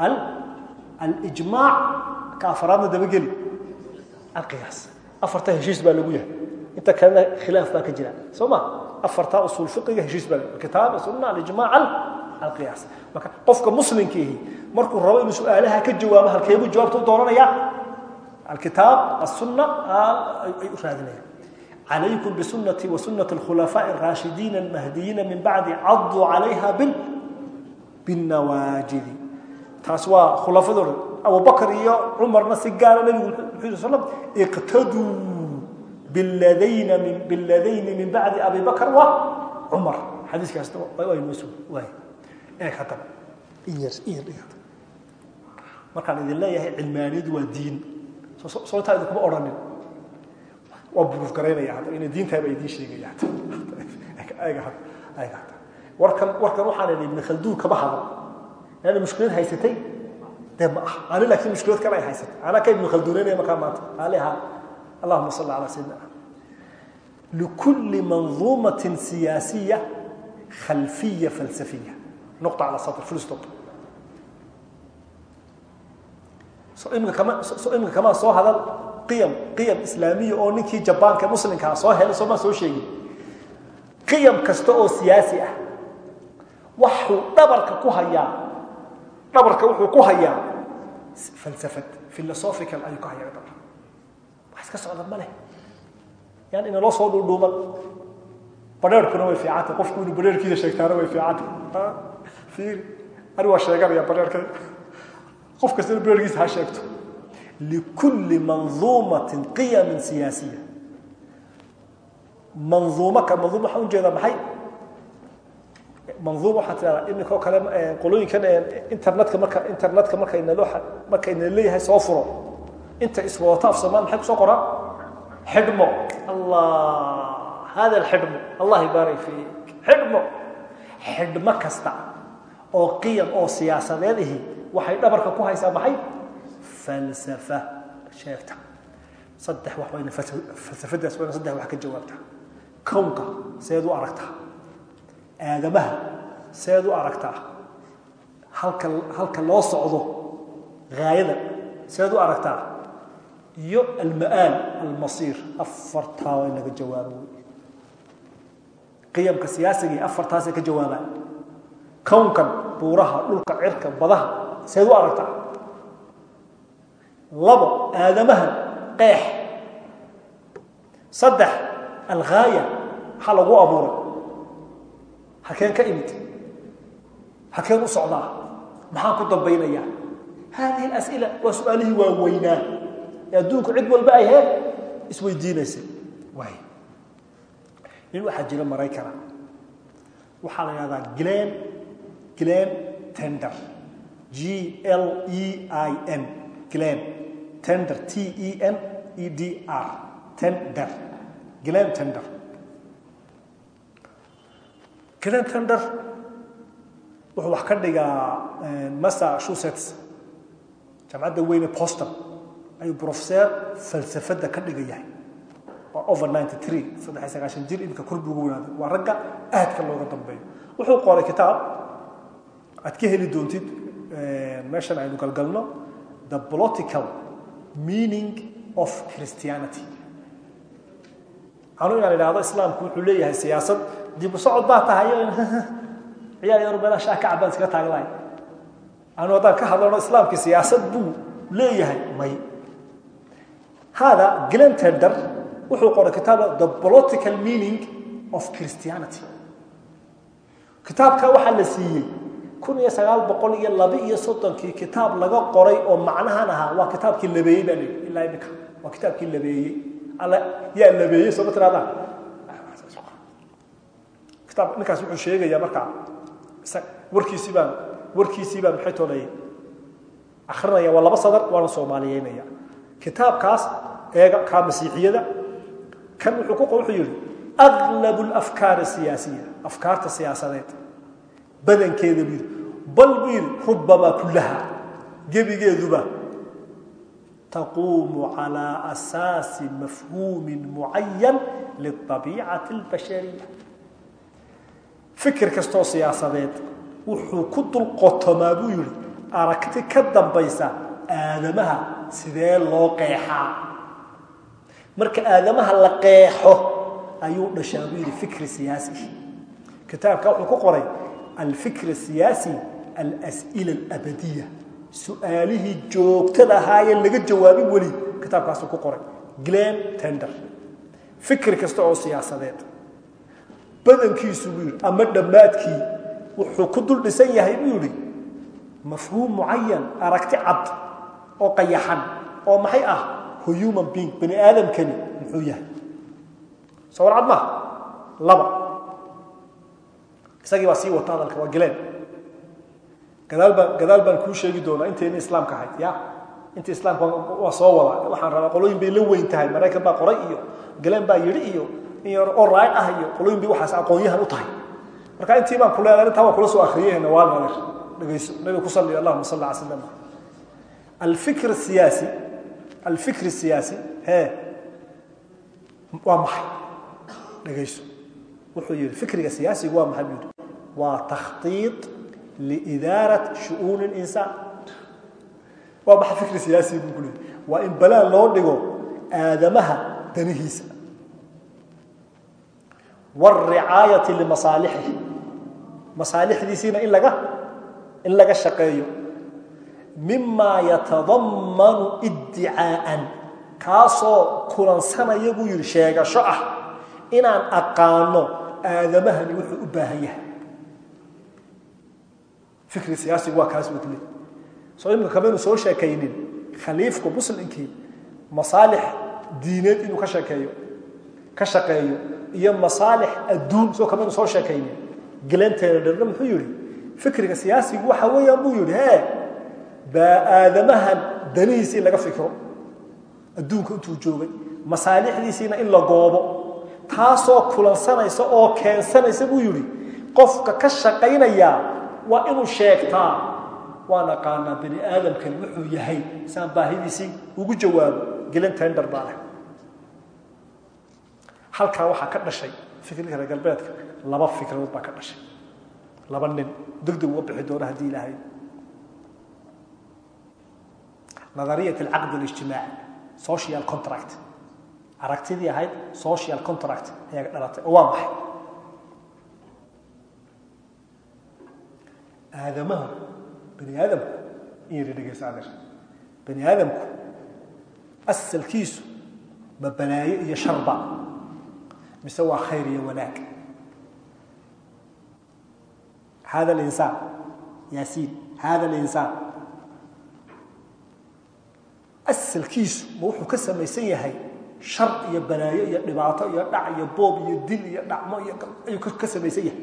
Speaker 1: al alijmaac ka afaraadna dabageli alqiyaas. Afarta heshiis baa lagu yahay. Inta kalena khilaaf baa ka jira. Soo ma? Afarta usuul fiqiga heshiis baa alkitaab sunna alijmaac al alqiyaas marka qofka muslimkiihi markuu rabo inuu su-aalaha ka jawaabo halkeebuu jawaabta u doonanayaa الكتاب السنة أي أشاهدنا عليكم بسنتي وسنة الخلفاء الراشدين المهديين من بعد عضوا عليها بال بالنواجذ تاسوا خلفاء دول أبو بكر يا عمر نسجال النبي صلى الله عليه وسلم اقتدوا بالذين من بالذين من بعد أبي بكر وعمر حديث كاستو eeg haddaba in yar in yar dhig haddaba markaan idin leeyahay cilmaaniyadu waa diin. Soo intaa idin kuma odhanin. Waa buruuf garaynaya haddaba inay diintaaba idiin sheegaya haddaba [LAUGHS] eega haddaba eega haddaba warkan warkan waxaan idhi ibn khalduun kama hadlo leanna mushkilad haysatay? Dee ma aha. Ani laakiin mushkilad kale ay haysatay anaa ka ibn khalduunaynaya markaa maanta ali ahaa allahuma salli calaa sayidina axmed likulli manduumatin siyaasiya khalfiya falsafiya nuqta cala satr full stop. so imika kama so imika kamaa soo hadal qiyam qiyam islaamiya oo ninkii jabaanka muslimkaa soo helay soo maa soo sheegin qiyam kasta oo siyaasi ah waxuu dhabarka ku hayaa dhabarka wuxuu ku hayaa falsafad philosophical ayuu ka hayaa dhabar wax iska socda ma leh yani inaloo soo dhuudhuuban badheerkuna way fiicantay qofku inuu badheerkiisa sheegtaana way fiicantay fiiri ani waa sheeganaya badheerkay qof kastana beergiisa ha sheegto. Likulli manduumatin qiyamin siyaasiya. Manduumo ka manduum waxaan u jeedaa maxay? Manduum waxaa tidahdaa iminka oo kale qolooyinkan internetka marka internetka markayna loo markayna leeyahay soo furo. Inta iswadata af soomaal maxay ku soo qoraan? Xidhmo. Allah hada alxidhmo allah ibaaray fiik. Xidhmo. Xidhmo kasta oo qiyam oo siyaasadeed ihi waxay dhabarka ku haysaa maxay? Falsafa. Sheegta. Saddex wax wayna falsafadaas wayna saddex wax ka jawaabtaa kownka seed u aragtaa aadamaha seed u aragtaa halka halka loo socdo gaayada seed u aragtaa iyo alma'aal almasiir. Afartaa waa jawaabo. Qiyamka siyaasigii afartaasay ka jawaabaan kownkan buuraha dhulka cirka badaha seed u aragtaa? Labo aadamaha qeex. Saddex alghaaya maxaa lagu abuuray. Halkeen ka imid. Halkeen u socdaa. Maxaan ku dambaynayaa hadihi alas'ila waa su'aalihii waaweynaa. Ee adduunku cid walba ay hee isweydiinaysay waay nin waxaa jira maraykana waxaa la yidhahdaa glen glen tender. G l e i n glen tender. T e n e d r tender. Glen tender. Glen tender wuxuu wax ka dhigaa massachusetts. Jaamacadda weyne boston ayuu profeseer falsafadda ka dhiga yahay. Waa over ninety three saddex iyo sagaashan jir imika kor buu ugu wanaaday waa ragga aadka looga dambeeyo. Wuxuu qoray kitaab aad ka heli doontid meeshan aynu galgalno the political meaning of christianity. Anu inaan idhaahdo islaamku wuxuu leeyahay siyaasad. Dibu socod baa tahay ciyaar yar meelaha shaah ka cabaan iskaga taaglahay. Anu haddaan ka hadlano islaamki siyaasad buu leeyahay may. Hada glen tender wuxuu qoray kitaab the political meaning of christianity. Kitaabka waxaa la siiyey kun iyo sagaal boqol iyo laba iyo soddonkii kitaab laga qoray oo macnahan ahaa waa kitaabkii labeeyey baa layidhi ilaa imika waa kitaabkii labeeyey. Alla yaa labeeyey sooma tiraadaan kitaab ninkaas wuxuu sheegayaa markaa warkiisii baan warkiisii baan maxay toolay akrinaya waa laba sadar waana soomaaliyeynaya. Kitaabkaas eega kaa masiixiyada kan wuxuu ku wuxuu yidhi aglabu lafkaar siyaasiya. Afkaarta siyaasadeed badankeeda buu yidhi bal buu yidhi rubamaa kullaha gebigeeduba. Taquumu calaa asaasi mafhuumin mucayan liabiicati albashariya. Fikir kastoo siyaasadeed wuxuu ku dulqotomaa buu yidhi aragti ka dambaysa aadamaha sidee loo qeexaa? Marka aadamaha la qeexo ayuu dhashaa buu yidhi fikri siyaasi. Kitaabka wuxuu ku qoray alfikr siyaasi als'ila alabadiya su'aalihii joogtada ahaayee laga jawaabin weli kitaabkaasuu ku qoray glen tender. fikir kasta oo siyaasadeed badankiisu buu yidhi ama dhammaadkii wuxuu ku dul dhisan yahay buu yidhi mafhuum mucayan aragti cad oo qayaxan oo maxay ah human being. bani aadamkani muxuu yahay sawar cad maaha laba isagii baa sii wata hadalka waa galeen gadaal baan kuu sheegi doonaa intayna islaamka ahayd ya inta islaamka waa soo wada. Waxaan rabaa qolooyin bay la weyn tahay maraykan baa qoray iyo galeen baa yidhi iyo oo raay ah iyo qolooyin bay waxaas aqoonyahan u tahay. Marka intii baan ku leedahay intaa waa kula soo akhriyayna waa nadir dhegayso nabiga ku salli allahuma salli ala sallam alfikr siyaasi alfikr siyaasi hee waa maxay? Dhegayso wuxuu yidhi fikriga siyaasigu waa maxay? Buu yidhi waa takhii lidaara shuuun insaan. Waa maxa fikri siyaasi buu ku leey waa in balaan loo dhigo aadamaha danihiisa. Waricaayati limasaalixihi masaalixdiisiina in laga in laga shaqeeyo. Mimaa yatadamanu iddicaa'an kaasoo kulansanaya buu yidhi sheegasho ah. Inaan aqaano aadamahani wuxuu u baahan yahay fikri siyaasigu waa kaas buu ku soo imika kamaynu soo sheekaynin khaliifku muslimkii masaalix diineed inuu ka sheekeeyo ka shaqeeyo iyo masaalix adduun soo kamaynu soo sheekaynin. Galanteena dherna muxuu yidhi fikriga siyaasigu waxa weeyaan buu yidhi hee baa aadamahan danihiisii laga fikro adduunka intuu joogay masaalixdiisiina in la goobo taasoo kulansanaysa oo keensanaysa buu yidhi qofka ka shaqaynayaa waa inuu sheegtaa waan aqaanaa bani aadamkani wuxuu yahay saan baahidiisii ugu jawaabo gelin tender baa leh. Halkaa waxaa ka dhashay fikriga reer galbeedka laba fikradood baa ka dhashay. Laba nin degdeg uga bixi doona haddii ilaahay. Nadariyat alcaqd alijtimaaci social contract. Aragtidii ahayd social contract ayaa dhalatay oo waa maxay aadamaha bani aadamku in yari dhegeysa adeer bani aadamku asalkiisu ma balaayo iyo sharba mise waa khayr iyo wanaag. Hada alinsaan yaasiin hada alinsaan. Asalkiisu ma wuxuu ka samaysan yahay shar iyo balaayo iyo dhibaato iyo dhac iyo boob iyo dil iyo dhacmo iyo ayuu ka samaysan yahay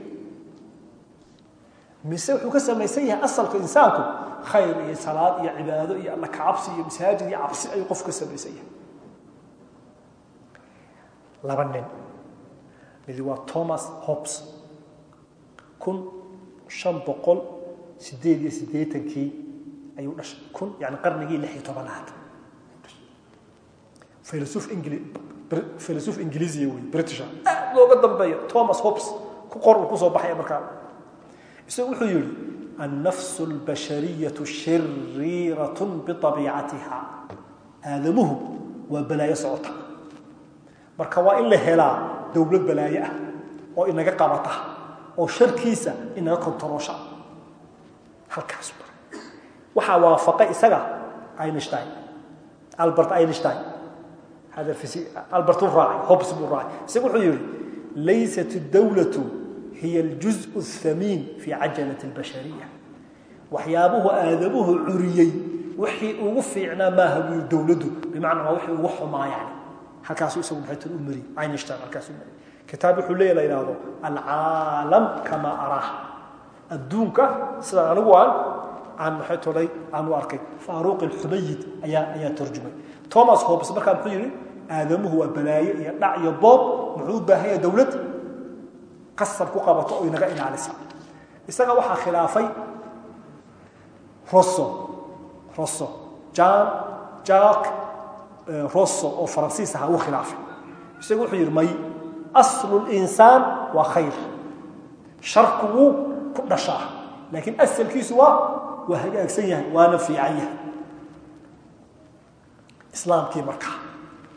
Speaker 1: mise wuxuu ka samaysan yahay asalka insaanku khayr iyo salaad iyo cibaado iyo alla kacabsi iyo masaajid iyo cabsi ayuu qofku ka samaysan yahay. Laba nin midi waa thomas hobbes kun shan boqol sideed iyo siddeetankii ayuu dhashay kun yani qarnigii lix iyo tobanaad. Filosof ingli filosof ingiliisiya wey britisha aad looga dambeeyo thomas hobbes ku qor uu ku soo baxaya markaa isagu wuxuu yidhi annafsu اlbashariyatu shiriirat biabiicatiha aadamuhu waa balaayo socota. Marka waa in la helaa dowlad balaayo ah oo inaga qabata oo sharkiisa inaga kontaroosha. Halkaas waxaa waafaqay isaga einstein albert einstein. Albert uu raacay hobbes buu raacay. Isaga wuxuu yihi laysat dawlatu hiya aljuzء الthamiin fi cajalat اlbashariya waxyaabuhu aadamuhu curiyey wixii ugu fiicnaa maaha buu yii dowladdu bimacnaa waa wixii ugu xumaa yani halkaasuu isagu maxaytan u mariyey einstein halkaasuu mariyey kitaab wuxuu leeya la yidhaahdo alcaalam kamaa araah adduunka sidaan anigu aan aan maxay tolay aan u arkay faaruuq alxumayid ayaa ayaa tarjumay thomas hobbes markaa muxuu yidhi aadamuhu waa balaaye iyo dhac iyo boob muxuu u baahan yahay dowlad qasab ku qabato oo inaga ilaalisa isaga waxaa khilaafay rosso jan jack rosso oo faransiis aha uu khilaafay. Isaga wuxuu yidhi may aslu linsaan waa khayr. Sharku wuu ku dhashaa laakiin asalkiisu waa waa hagaagsan yahay waana fiican yahay. Islaamkii markaa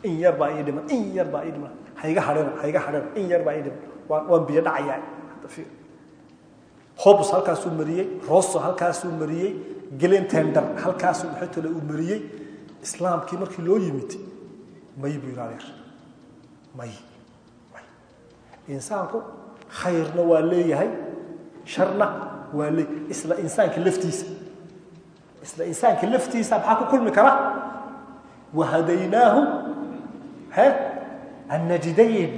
Speaker 1: in yar baa ii in yar baa ii hayga hadhina hayga hadhina in yar baa ii waan biyo dhacayaa hobbs halkaasuu mariyey rosso halkaasuu mariyey gelentender halkaasuu maxaytole uu mariyey. Islaamkii markii loo yimid may buu yidhi adeer may may. Insaanku khayrna waa leeyahay sharna waa leey isla insaanka laftiisa. Isla insaanka laftiisa maxaa ku kulmi kara? Wahadaynaahu he annajdayn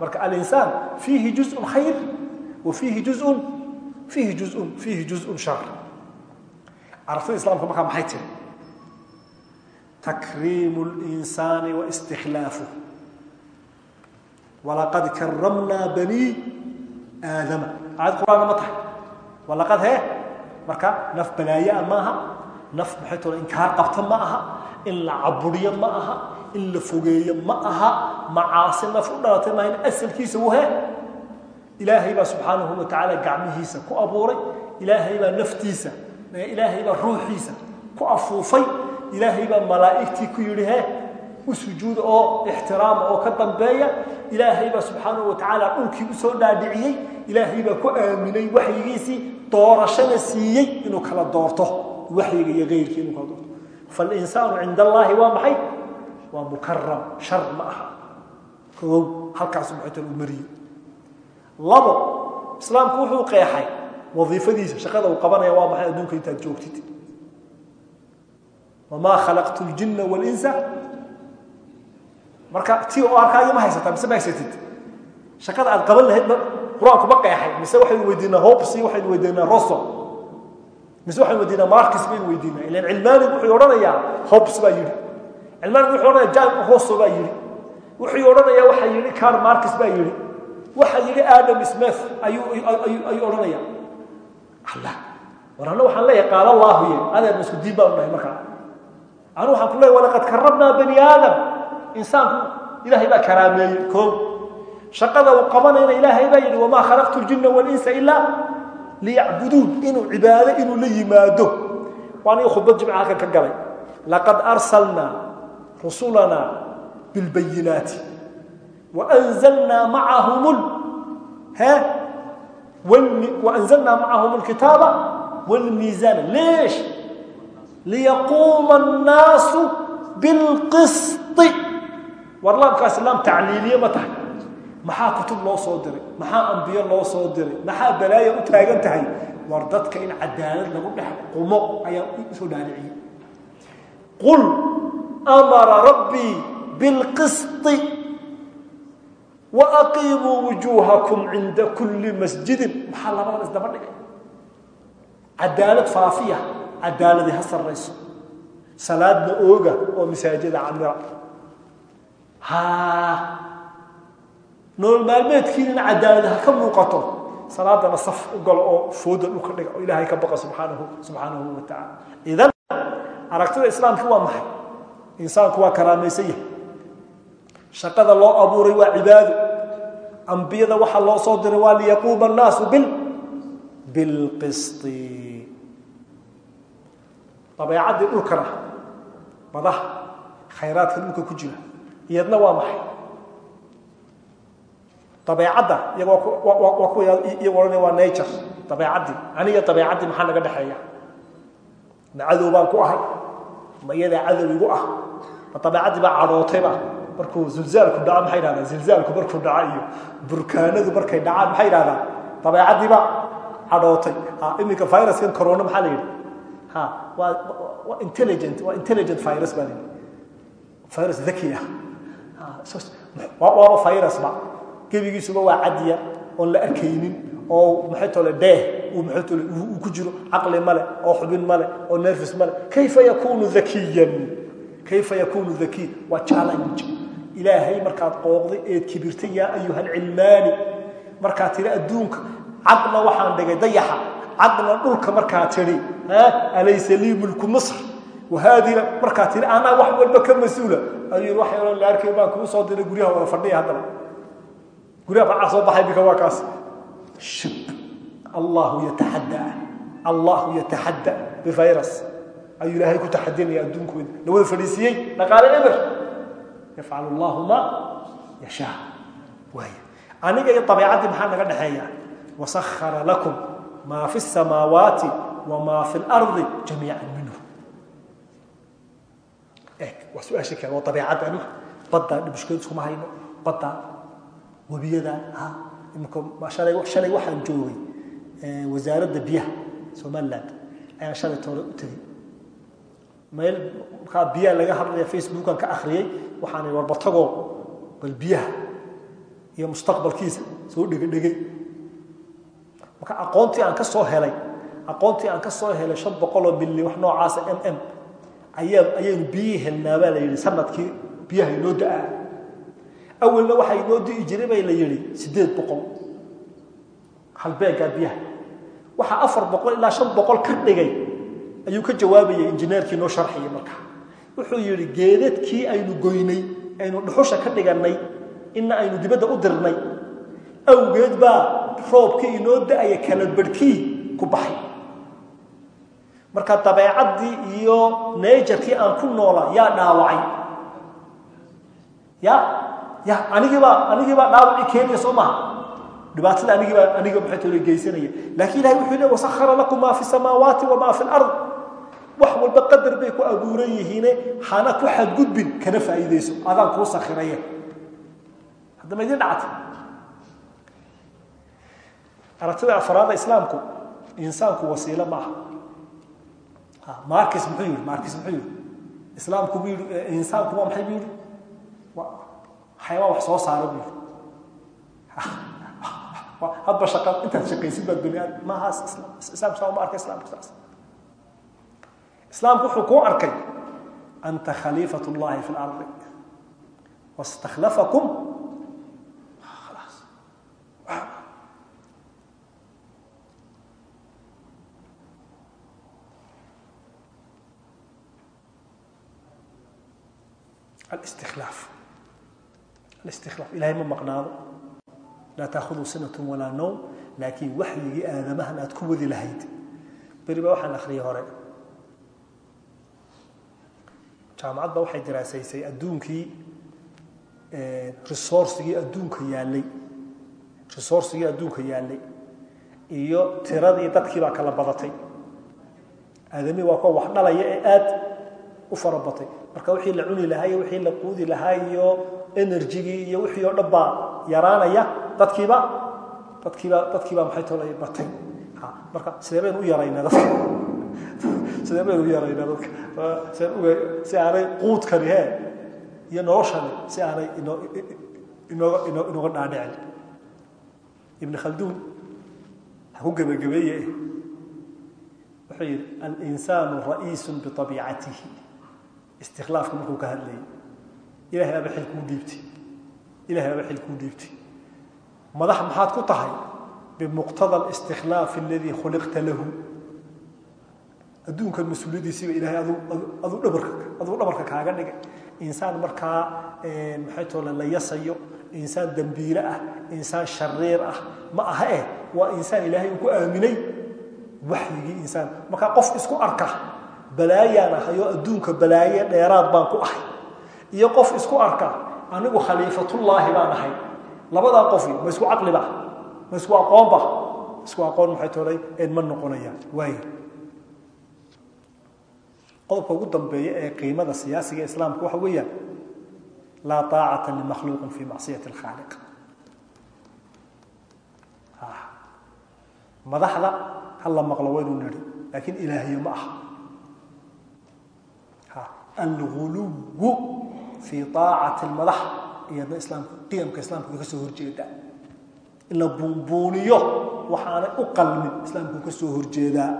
Speaker 1: marka alinsaan fiihi juzun khayr wa fiihi juzun fiihi juzun fiihi juzun shar carafada islaamka markaa maxay tiri? Takriimu linsaani waistikhlaafu walaqad karamnaa bani aadama. Aayad qur'aanka ma tahay? Walaqad hee? Marka naf balaayaa maaha naf maxay tolo inkaar qabta ma aha in la caburiyo ma aha in la fogeeyo ma aha macaasi naf u dhalatay in asalkiisa wuhe ilaahay baa subxaanahu wa tacaala gacmihiisa ku abuuray ilaahay baa naftiisa ilaahay baa ruuxiisa ku afuufay ilaahay baa malaa'igtii ku yidhi he u sujuuda oo ixtiraama oo ka dambeeya. Ilaahay baa subxaanahu wa tacaala dhulkii u soo dhaadhiciyey ilaahay baa ku aaminay waxyigiisii doorashana siiyey inuu kala doorto waxyiga iyo keyrkii inuu kala doorto. Falinsaanu cinda allaahi waa maxay waa mukaram shar ma aha. Koow halkaasu maxaytan u mariyey. Labo islaamku wuxuu qeexay. Wadiifadiisa shaqada uu qabanaya waa maxay adduunka intaad joogtid? Wamaa khalaqtu ljinna walinsa marka ti oo arkaayo ma haysataa mise ma haysatid? Shaqada aad qaban lahayd qur'aanku ma qeexay. Mise waxaynu weydiinaa hobsi waxaynu weydiinaa rosso. Mise waxaynu weydiinaa markis baynu weydiinaa. Ilan cilmaanig wuxuu odhanayaa hobs baa yidhi cilmaanig wuxuu odhanaya jan rosso baa yidhi. Wuxuu odhanayaa waxaa yidhi car markis baa yidhi. Waxaa yidhi adam smith ayuu odhanaya allah war anna waxaan leeyahay qaala allahu ye adeer ma isku diin baanu nahay markaa. Anu waxaan ku leeyahy walaqad karabnaa bani aadam. Insaanku ilaahay baa karaameeyey koob shaqada uu qabanayna ilaahay baa yidhi wamaa khalaqtu ljinna walinsa ilaa liyacbuduun. Inuu cibaado inuu la yimaado. Waan ii khudbad ka galay. Laqad arsalnaa rusulana bilbayinaati waanzalnaa macahum alkitaaba walmiizaana leesh liyaquuma annaasu bilqisti war laamkaasi laam tacliiliye ma tahay maxaa kutub loo soo diray maxaa ambiyo loo soo diray maxaa balaaya u taagan tahay war dadka in cadaalad lagu dhex qumo ayaan u soo dhaaliciyey amara rabbii bilqisti waaqiimuu wujuuhakum cinda kulli masjidin maxaa isdaba dhigay cadaalad faafiya cadaaladii ha sarrayso salaadna ooga oo masaajida camira ha nolol maalmeedkiinina cadaalada ha ka muuqato salaadana saf u galo oo fooda dhulka dhiga oo ilaahay ka baqa subxaanahu subxaanahu wa tacaala idan aragtida islaamka waa maxay insaanku waa karaamaysan yahay. Shaqada loo abuuray waa cibaado ambiyada waxaa loo soo diray waa liyaquuma annaasu bil bilqisti dabeecaddii dhulkana badaha khayraadka dhulka ku jira iyadna waa maxay? Dabeecadda iyagoo odhanaya waa nature. Dabeecaddii aniga dabeecaddii maxaa naga dhexeeya ma baan ku ahay. Ma iyadaa cadow ah ma dabeecaddii baa cadhootayba markuu zulzaalku dhaco maxay dhahdaan zilzaalku markuu dhaco iyo burkaanadu markay dhacaan maxay dhahdaan dabeecaddiiba cadhootay. Iminka viruskan corona maxaa la yidhi? Ha waa waa intelligent waa intelligent virus baa la yidhi. Virus dhaki ah. Waaba virusba gebigiisuba waa cadiya oon la arkaynin oo maxay tole deeh uu maxay tole uu ku jiro caqli male oo xubin male oo nervous male kayfa yakunu dhakiyan kayfa yakunu dhakiy waa challenge. ilaahay markaad qooqday eed kibirtay yaa ayuha alcilmaani markaad tiri adduunka cadna waxaan dhigay dayaxa. Cadna dhulka markaad tidhi alaysa lii mulku misr wahaadina markaad tiri anaa wax walba ka mas'uula. Ayuu wax yaroo la arkay baan kuu soo diray guryaha wada fadhiya haddana guryaha facaa soo baxay bika waa kaas. Shib. Allahu yataxadda. Allahu yataxadda. Bivirus ayuu ilaahay ku taxadinaya adduunkooda lawada fadhiisiiyey dhaqaale eber yafcal allahu ma yashaa. Waay aniga iyo abiicaddii maxaa naga dhexeeya wasahara lakum maa fi samaawaati wamaa fi lardi jamiican minhu. E waa su'aasha kale waa abiicadda aniga baddaa dhibishkeed iskuma hayno baddaa webiyada ha? Imika shalay waxaan joogay wasaaradda biyaha somaliland ayaan shalay toole u tegey meel markaa biyaha laga hadlaya facebookan ka akhriyey waxaan warbatagoo bal biyaha iyo mustaqbalkiisa soo dhegedhegay marka aqoontii aan ka soo helay aqoontii aan ka soo helay shan boqoloo milli wax noocaasa m m ayaa ayaynu biyihii helnaa baa la sannadkii biyaha inoo da'aa. Awalna waxaa inoo di'i jiray la yidhi siddeed boqol halbeeggaa biyaha. Waxaa ilaa shan boqol ka dhigay ayuu ka jawaabayay injineerkii noo sharxiyay markaa wuxuu yidhi geedadkii aynu goynay aynu dhuxusha ka dhigannay inna aynu dibadda u dirnay awgeed baa roobkii inoo da'aya kala barhkii ku baxay. Marka dabeecaddii iyo neejarkii aan ku noolaa yaa dhaawacay. Ya ya anigiibaa anigiibaa dhaawacii keenaya soo maha. Dhibaatada anigiibaa aniga tole geysanaya. Laakiin ilahay wuxuu le wasakhara lakum maa fi samaawaati wamaa fi lard walba qadar bay ku abuuran yihiine hana ku xadgudbin kana faa'iidayso. Adaan kuu sakhiraye. Haddama idin dhacata aragtida afraada islaamku insaanku wasiilo ma aha markis muxuu yihi markis muxuu yihi islaamku buu yihi insaanku waa maxay? buu yihi xayawaan wax soo saara buu yihi [LAUGHS] hadba shaqa intaad shaqaysid baad bani aadam maaha islaamku saa ma arka islaamku saas islaamku wuxuu kuu arkay anta khaliifat llahi fi lardi wastakhlafakum khalaas الاستخلاف الاستخلاف إلهي ما مقناض لا تأخذوا سنة ولا نوم لكن وحي آدمها أن تكون ذي لهيد بريبا وحن أخري هوري jaamacad ba waxay daraasaysay adduunkii resourcigii adduunka yaallay. Resourcigii adduunka yaallay. Iyo tiradii dadkii baa kala badatay. Aadami waa kuwa wax dhalaya ee aad u farabatay marka wixii la cuni lahaa iyo wixii la quudi lahaa iyo enerjigii iyo wixii oo dhan baa yaraanaya dadkiiba dadkiiba dadkiibaa maxay tolay batay? Marka sidee baynu u yaraynaa dadka sidee baynu yaraynaa dadka? Si aanay quudkani he iyo noloshani si aanay inoo inooga inoo inooga dhaadhicin. Ibn khalduun ha ku gebagabeeye. Wuxuu yidhi alinsaanu ra'iisun biabiicatihi istikhlaafka markuu ka hadlayay ilahay aba xil kuu dhiibtay. Ilahay aba xil kuu dhiibtay. Madax maxaad ku tahay? Bimuqtada alistikhlaafi aladii khuliqta lahu adduunkan mas'uuliyadiisiiba ilahay adu aduu dhabarka kaaga dhigay. Insaan markaa maxay toole la yasayo insaan dembiile ah insaan shariir ah ma aha eh waa insaan ilaahay uu ku aaminay waxyigii insaan. Markaa qof isku arka balaayaan ahay adduunka balaaye dheeraad baan ku ahay. Iyo qof isku arka anigu khaliifatullaahi baan ahay. Labadaa qofi ma isku caqliba ma isku aqoonba isku aqoon maxay tolay een ma noqonayaan waaya qodobka ugu dambeeya ee qiimada siyaasiga islaamka waxa weeyaan laa taacata limakhluuqin fi macsiyati alkhaaliq. Madaxda ha la maqlo waynu nidhi laakiin ilaahiye ma aha. Alguluwu fii aacati lmadax iyadna islaamka qiyamka islaamka ka soo horjeedaa in la buunbuuniyo waxaanay u qalmin islaamku ka soo horjeedaa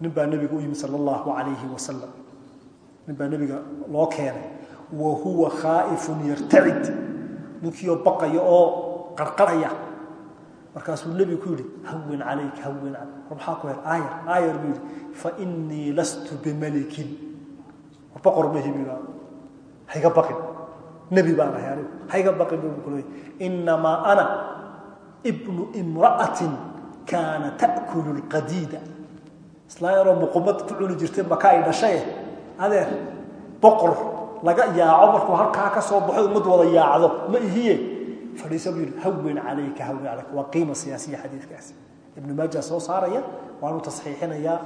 Speaker 1: nin baa nebiga u yimi sal allahu alayhi wasalam nin baa nebiga loo keenay wa huwa khaa'ifun yartacid. Ninkiioo baqaya oo qarqarhaya markaasuu nebigu ku yidhi hawin calayk hawin calay war maxaa ku hel? Aayar aayar buu yidhi fainii lastu bimalikin. War boqor hayga baqin. Nebi baan ahay anigu. Hayga baqin buu ku leeyay inamaa ana ibnu imra'atin kaana ta'kulu lqadiida islaan yaroo muqumad ku cuni jirtay maka ay dhashaye adeer boqor laga yaaco markuu halkaa ka soo baxo ummad wada yaacdo ma ihiye. Fadhiisa buu yidhi hawin calayka hawin calayka. Waa qiima siyaasiya xadiidkaasi ibnu maaja soo saaraya waanu tasxiixinayaa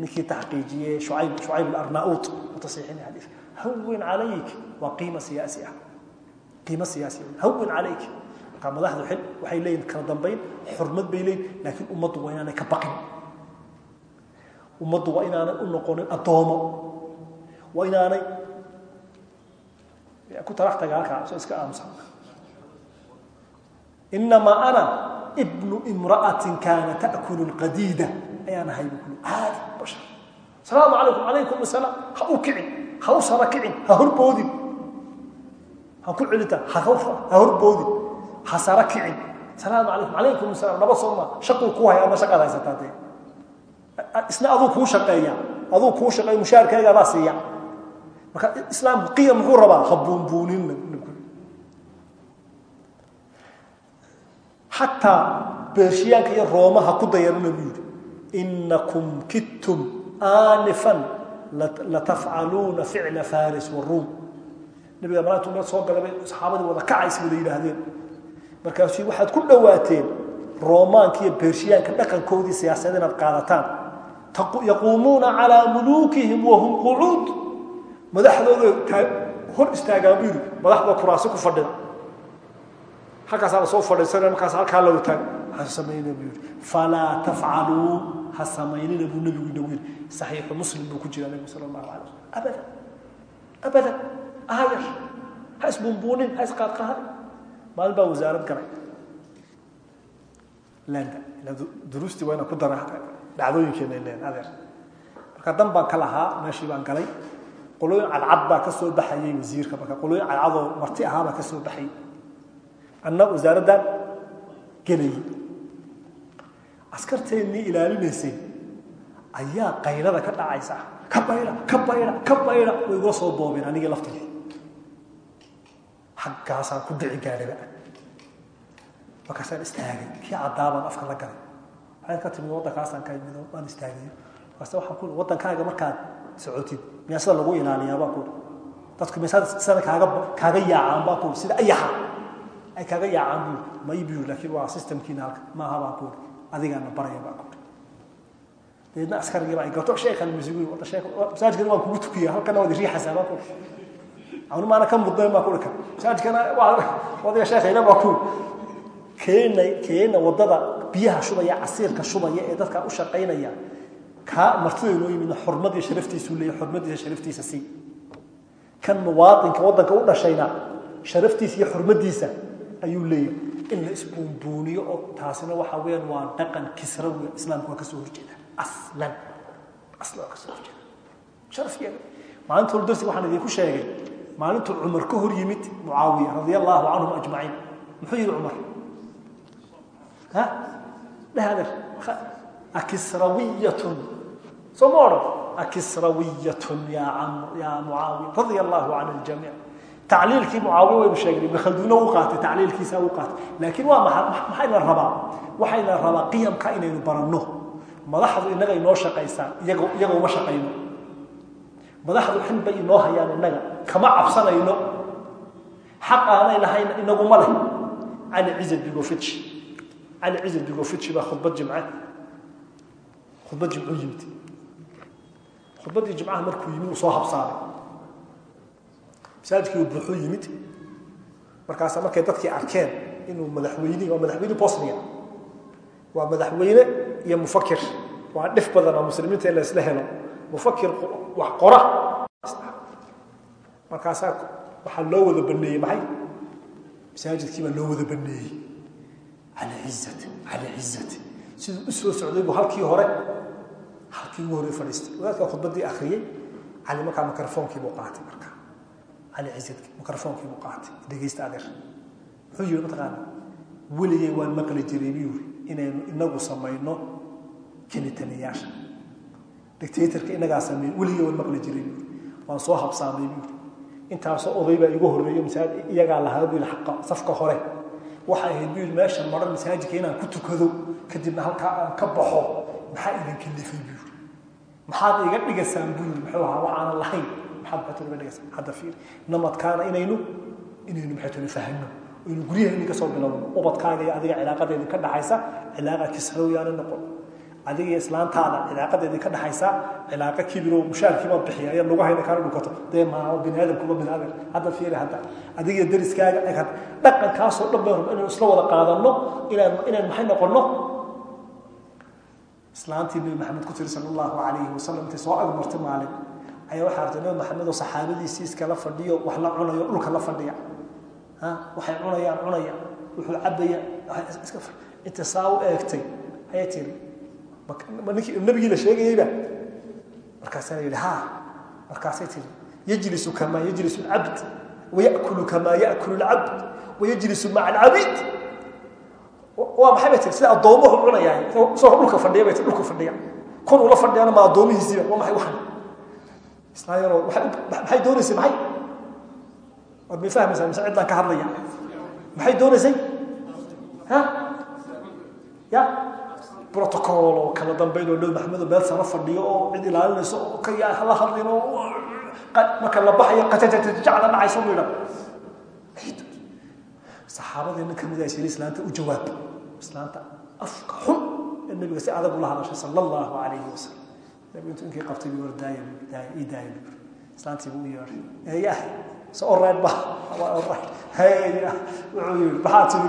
Speaker 1: ninkii taxqiijiyey shucayb shucayb alarnaut uu tasxiixinaya xadiidka. Hawin calayk. Waa qiima siyaasi ah qiimo siyaasi hawin calayk. Marka madaxdu xil waxay leeyihiin kala dambayn xurmad bay leeyihiin laakiin ummaddu waa inaanay ka baqin ummaddu waa inaanay u noqonin addoomo waa inaanay ku taga halkaa soo iska aamusan inamaa ana ibnu imra'atin kaana ta'kulu lqadiida ayaan ahay buu kuli bashar asalaamu calaykum calaykum asalaam. Ha u kicin ha u sara kicin ha horboodin ha ku celita ha horboodin ha sara kicin. Asalaamu calaykum calaykum asalaam. Naba soo ma shaquu ku haya ama shaqaad haysataa isna aduu kuu shaqeeya aduu kuu shaqeeya mushaarkeegaabaa siiya. Marka islaamku qiyam muxuu rabaa? Ha buunbuunin xataa beershiyaanka iyo roomaha ku dayarana buu yidhi inakum kidtum aanifan latafcaluuna ficla faris waruum nabiga maalintu meel soo galay bay saxaabadii wada kacays wada yidhaahdeen. Markaasuu waxaad ku dhowaateen roomaanka iyo beershiyaanka dhaqankoodii siyaasadeed inaad qaadataan yaquumuuna calaa muluukihim wahum qucuud madaxdooda hor istaagaan buu yidhi kuraasi ku fadhida. Halkaasaa la soo fadhiisanaya markaas halkaa la wataag. Ha samaynina buu yidhi. Falaa ha samaynina buu nebigu inagu yidhi. Muslim buu ku jira nebigu sala allahu alay wasalam abadan abadan aayar ha isbunbuunin ha isqaadqaadin. Maalin baa wasaarad galay landa duruustii ku dara dhacdooyinkeena leen adeer. Marka dan ka lahaa meeshii baan galay. Qolooyin cadcad baa ka soo baxayay wasiirka. Marka qolooyin cadcadoo marti ahaa baa ka soo baxayay anna wasaaraddan gelayay askarteennii ilaalinaysay ayaa qaylada ka dhacaysa. Ka bayda ka bayda ka bayda way igula soo boobeen anigii laftigii xaggaasaan ku dhici gaadhaba markaasaan istaagay kii caddaabaan afka la galay waxaad ka timid waddankaasaan ka imid waan istaagayo markaase waxaan ku waddankaaga markaad socotid miyaa sida lagu ilaaliyaa baan ku dadku miyaa sida kaaga kaaga yaacaan baan ku sida ayaxa ay kaaga yaacaan buu ma ii buu laakiin waa systemkiina halka. Maaha baan ku adigaana baraya baan ku deedna askarigii baa gato sheekhan masuuliin wada sheekh masaajidkana waan kugu tukiya halkana wadi riixaysaa baan ku anu maana ka mudnayn baan ku dhika masaajidkana wadiga sheekhayna baan ku keena waddada biyaha shubaya casiirka shubaya ee dadka u shaqaynaya. Ka martida inoo yimid xurmadii sharaftiisu leeyahay xurmadiisa sharaftiisa sii kan muwaadinka waddanka u dhashayna sharaftiisa iyo xurmadiisa ayuu leeyahay in la isbuunbuuniyo oo taasina waxa weeyaan waa dhaqan kisrawi islaamku waa ka soo horjeeda. Aslan aslan ka soo horjeeda. Sharaf yeela maalinta hore darsi waxaan idinku sheegay maalintuu cumar ka hor yimid mucaawiya radia allahu canhum muxuu yidhi cumar dheh adeer akisrawiyatun. Soo ma odhan? Cam yaa mucaawiya radia allahu can aljamiic tacliilkii mucaawiya waynu sheegnay ibn khalduunna u qaatay tacliilkiisa u qaatay. Laakiin waa maa maxayna rabaa? Waxayna rabaa qiyamka inaynu baranno. Madaxdu innaga inoo shaqaysaa iyaga iyaga uma shaqayno. Madaxdu xil bay inoo hayaan innaga kama cabsanayno. Xaq aanay lahayn inaguma leh. Bigofitshi cali cizad bigofitshi baa khudbad jimce khudbad jimcuu yimid khudbaddii jimcaha markuu yimid uu soo habsaamay masaajidkii uu buuxuu yimid markaasa markay dadkii arkeen inuu madaxweyne waa madaxweyne bosnia waa madaxweyne iyo mufakir waa dhif badan oo muslimiinta in la isla helo mufakir wax qora markaasaa waxaa loo wada baneeyey maxay masaajidkii baa loo wada baneeyey cala cizat cala cizat siduu u soo socday halkii hore halkii ugu horey fadhiistay wadaadkaa khudbaddii akhriyey cali markaa mikrofoonkii buu qaatay markaa cali cizadki mikrofoonkii buu qaatay dhegaysta adeer muxuu weligay waan maqli jiray buu yiri inaynu inagu samayno kelitaliyaasha dictatorka inagaa sameey weligay waan maqli jiray waan soo habsaamay buu yiri intaasoo oday baa igu horreeyo masaajid iyagaa lahaa buu xaqa safka hore waxay ahayd buu yidhi meesha maran masaajidka inaan ku tukado kadibna halkaa aan ka baxo maxaa idin kalifay buu yidhi maxaad iga dhigaysaan buu yidhi muxuu ahaa waxaanan lahayn. Maxaad maxay iga dhigaysaan hadda fiir namadkaana inaynu inaynu maxay tuli fahanno aynu guryaheeni ka soo bilowno ubadkaaga iyo adiga cilaaqadeedii ka dhaxaysa cilaaqa kisrawiyaana noqon adiga iyo islaantaada cilaaqadeedii ka dhaxaysa cilaaqa kibiro mushaarkiiba bixiya ayaa lagu hayna kaana dhukato. Dee maa bini aadamkuba bini aadam hadda fiiri hadda. Adiga iyo dariskaaga eg dhaqankaasoo dhan bay rabno inaynu isla wada qaadanno inaan maxay noqonno? Islaantii nabi maxamed ku tiri sala allahu calayhi wasalam intay soo agmartay maalin ayaa waxaa artay nabi maxamed oo saxaabadiisii iskala fadhiyo wax la cunayo dhulka la fadhiya. Waxay cunayaan cunaya wuxuu cabaya inta saa u eegtay ayay tiri nabigii la sheegayeyba markaasaa la yidhi markaasay tiri yajlisu kamaa yajlisu alcabd wayakulu kamaa yakulu alcabd wayajlisu maca alcabiid waa maxay bay sida addoomuhu cunayaa isagoo dhulka fadhiya bay dhulka fadhiya. Kun ula fadhiyana ma addoomihiisiiba waa maxay waxan? Islaan yaroo maxay doonaysay maxay? Waad may fahmaysaa mise ciddaan ka hadlaya. Maxay doonaysay ha? Ya protocol oo kala dambayn oo nabi maxamed oo meel sano fadhiyo oo cid ilaalinayso oo ka hala hadlin oo marka la baxayo qajajajajac la dhacayso yidhaa saxaabadii nin ka mid ah shiri islaanta u jawaab islaanta afka xun ee nabiga si adag ula hadashay sala allahu calayhi wasalam nabigu intuu inkii qabtay buu war daaya islaantii buu u yeedhay eeyah so orayd ba waa orayd hey wuxuu yidhi maxaa tiri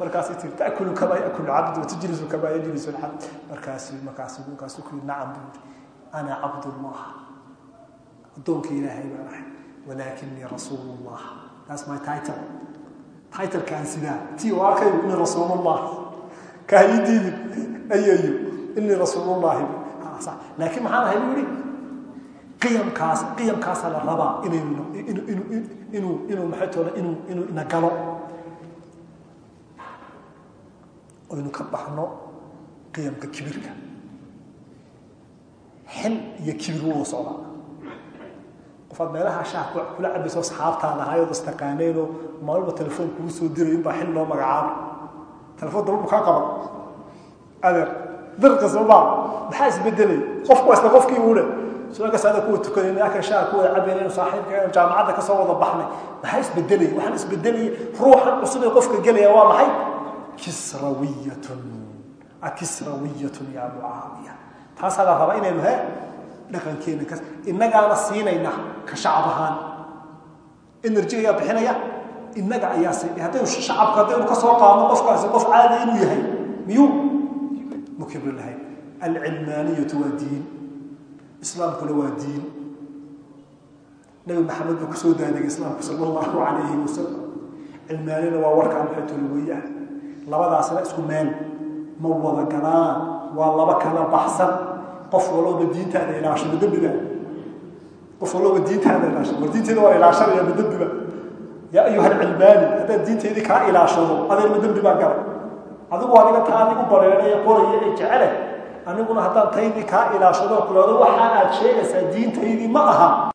Speaker 1: markaas tiri taakulu kamaa yakulu cabd watujlisu kamaa yajlisu alcabd markaas markaas markaas ku yidhi nacam buu yidhi. Ana cabdullah addoonka ilaahay baan ahay walaakinii rasuulullah that's my title. Titlekaan sidaa tii oo arkay inii rasuulullah kaa ii diidin ayayo inii rasuulullahi laakiin maxaan ahay buu yidhi qiyamkaas qiyamkaasaa la rabaa inuu inuu inuu maxay toona inuu inuu ina galo. Oynu ka baxno qiyamka kibirka. Xil iyo kibir wuu socdaa qofaad meelaha shaha kula cabayso asxaabtaada ahaayoo istaqaaneenoo maalba telefoon kugu soo diray inbaa xil loo magacaabo. Telefoon dababu kaa qaban adeer dirka sooma maxaa isbedelay? Qofku waa isla qofkii uule su'aalkaas ada kuwa tukaday akan shaha ku wada cabayna inu saaxiibka jaamacadda ka soo wada baxnay. Maxaa isbedelay waxaan isbedelaya ruuxan cusub ee qofka gelaya waa maxay? Kisrawiyatun. Akisrawiyatun yaa mucaawiya. Taasaa la rabaa inaynu he dhaqankeena ka innagaana siinayna ka shacab ahaan. Energy ayaa bixinaya innaga ayaa siinay haddaynu shacabka haddaynu ka soo qaadno qofkaasi qof caadi inuu yahay miyuu? Mukibri lahayn alcilmaaniyatu waa diin islaamkuna waa diin. Nabi maxamed buu ku soo daadegay islaamku sala allahu calayhi wasalam cilmaanina waa warkaa maxay tuli weeyaan labadaasna isku meel. Ma wada galaan. Waa laba kala baxsan. Qof walooba diintaada ilaasho madembiba qof walooba diintaada ilaasho war diinteeda waa ilaashanaya madembiba yaa ayuha alcilmaani haddaad diinteedii kaa ilaashado adeen madembi baa galay? Adigu waa niga taa adigu bareeraya qoraya ee jecele aniguna haddaan taydii kaa ilaashado kulaado waxa aad sheegaysaa diintaydii ma aha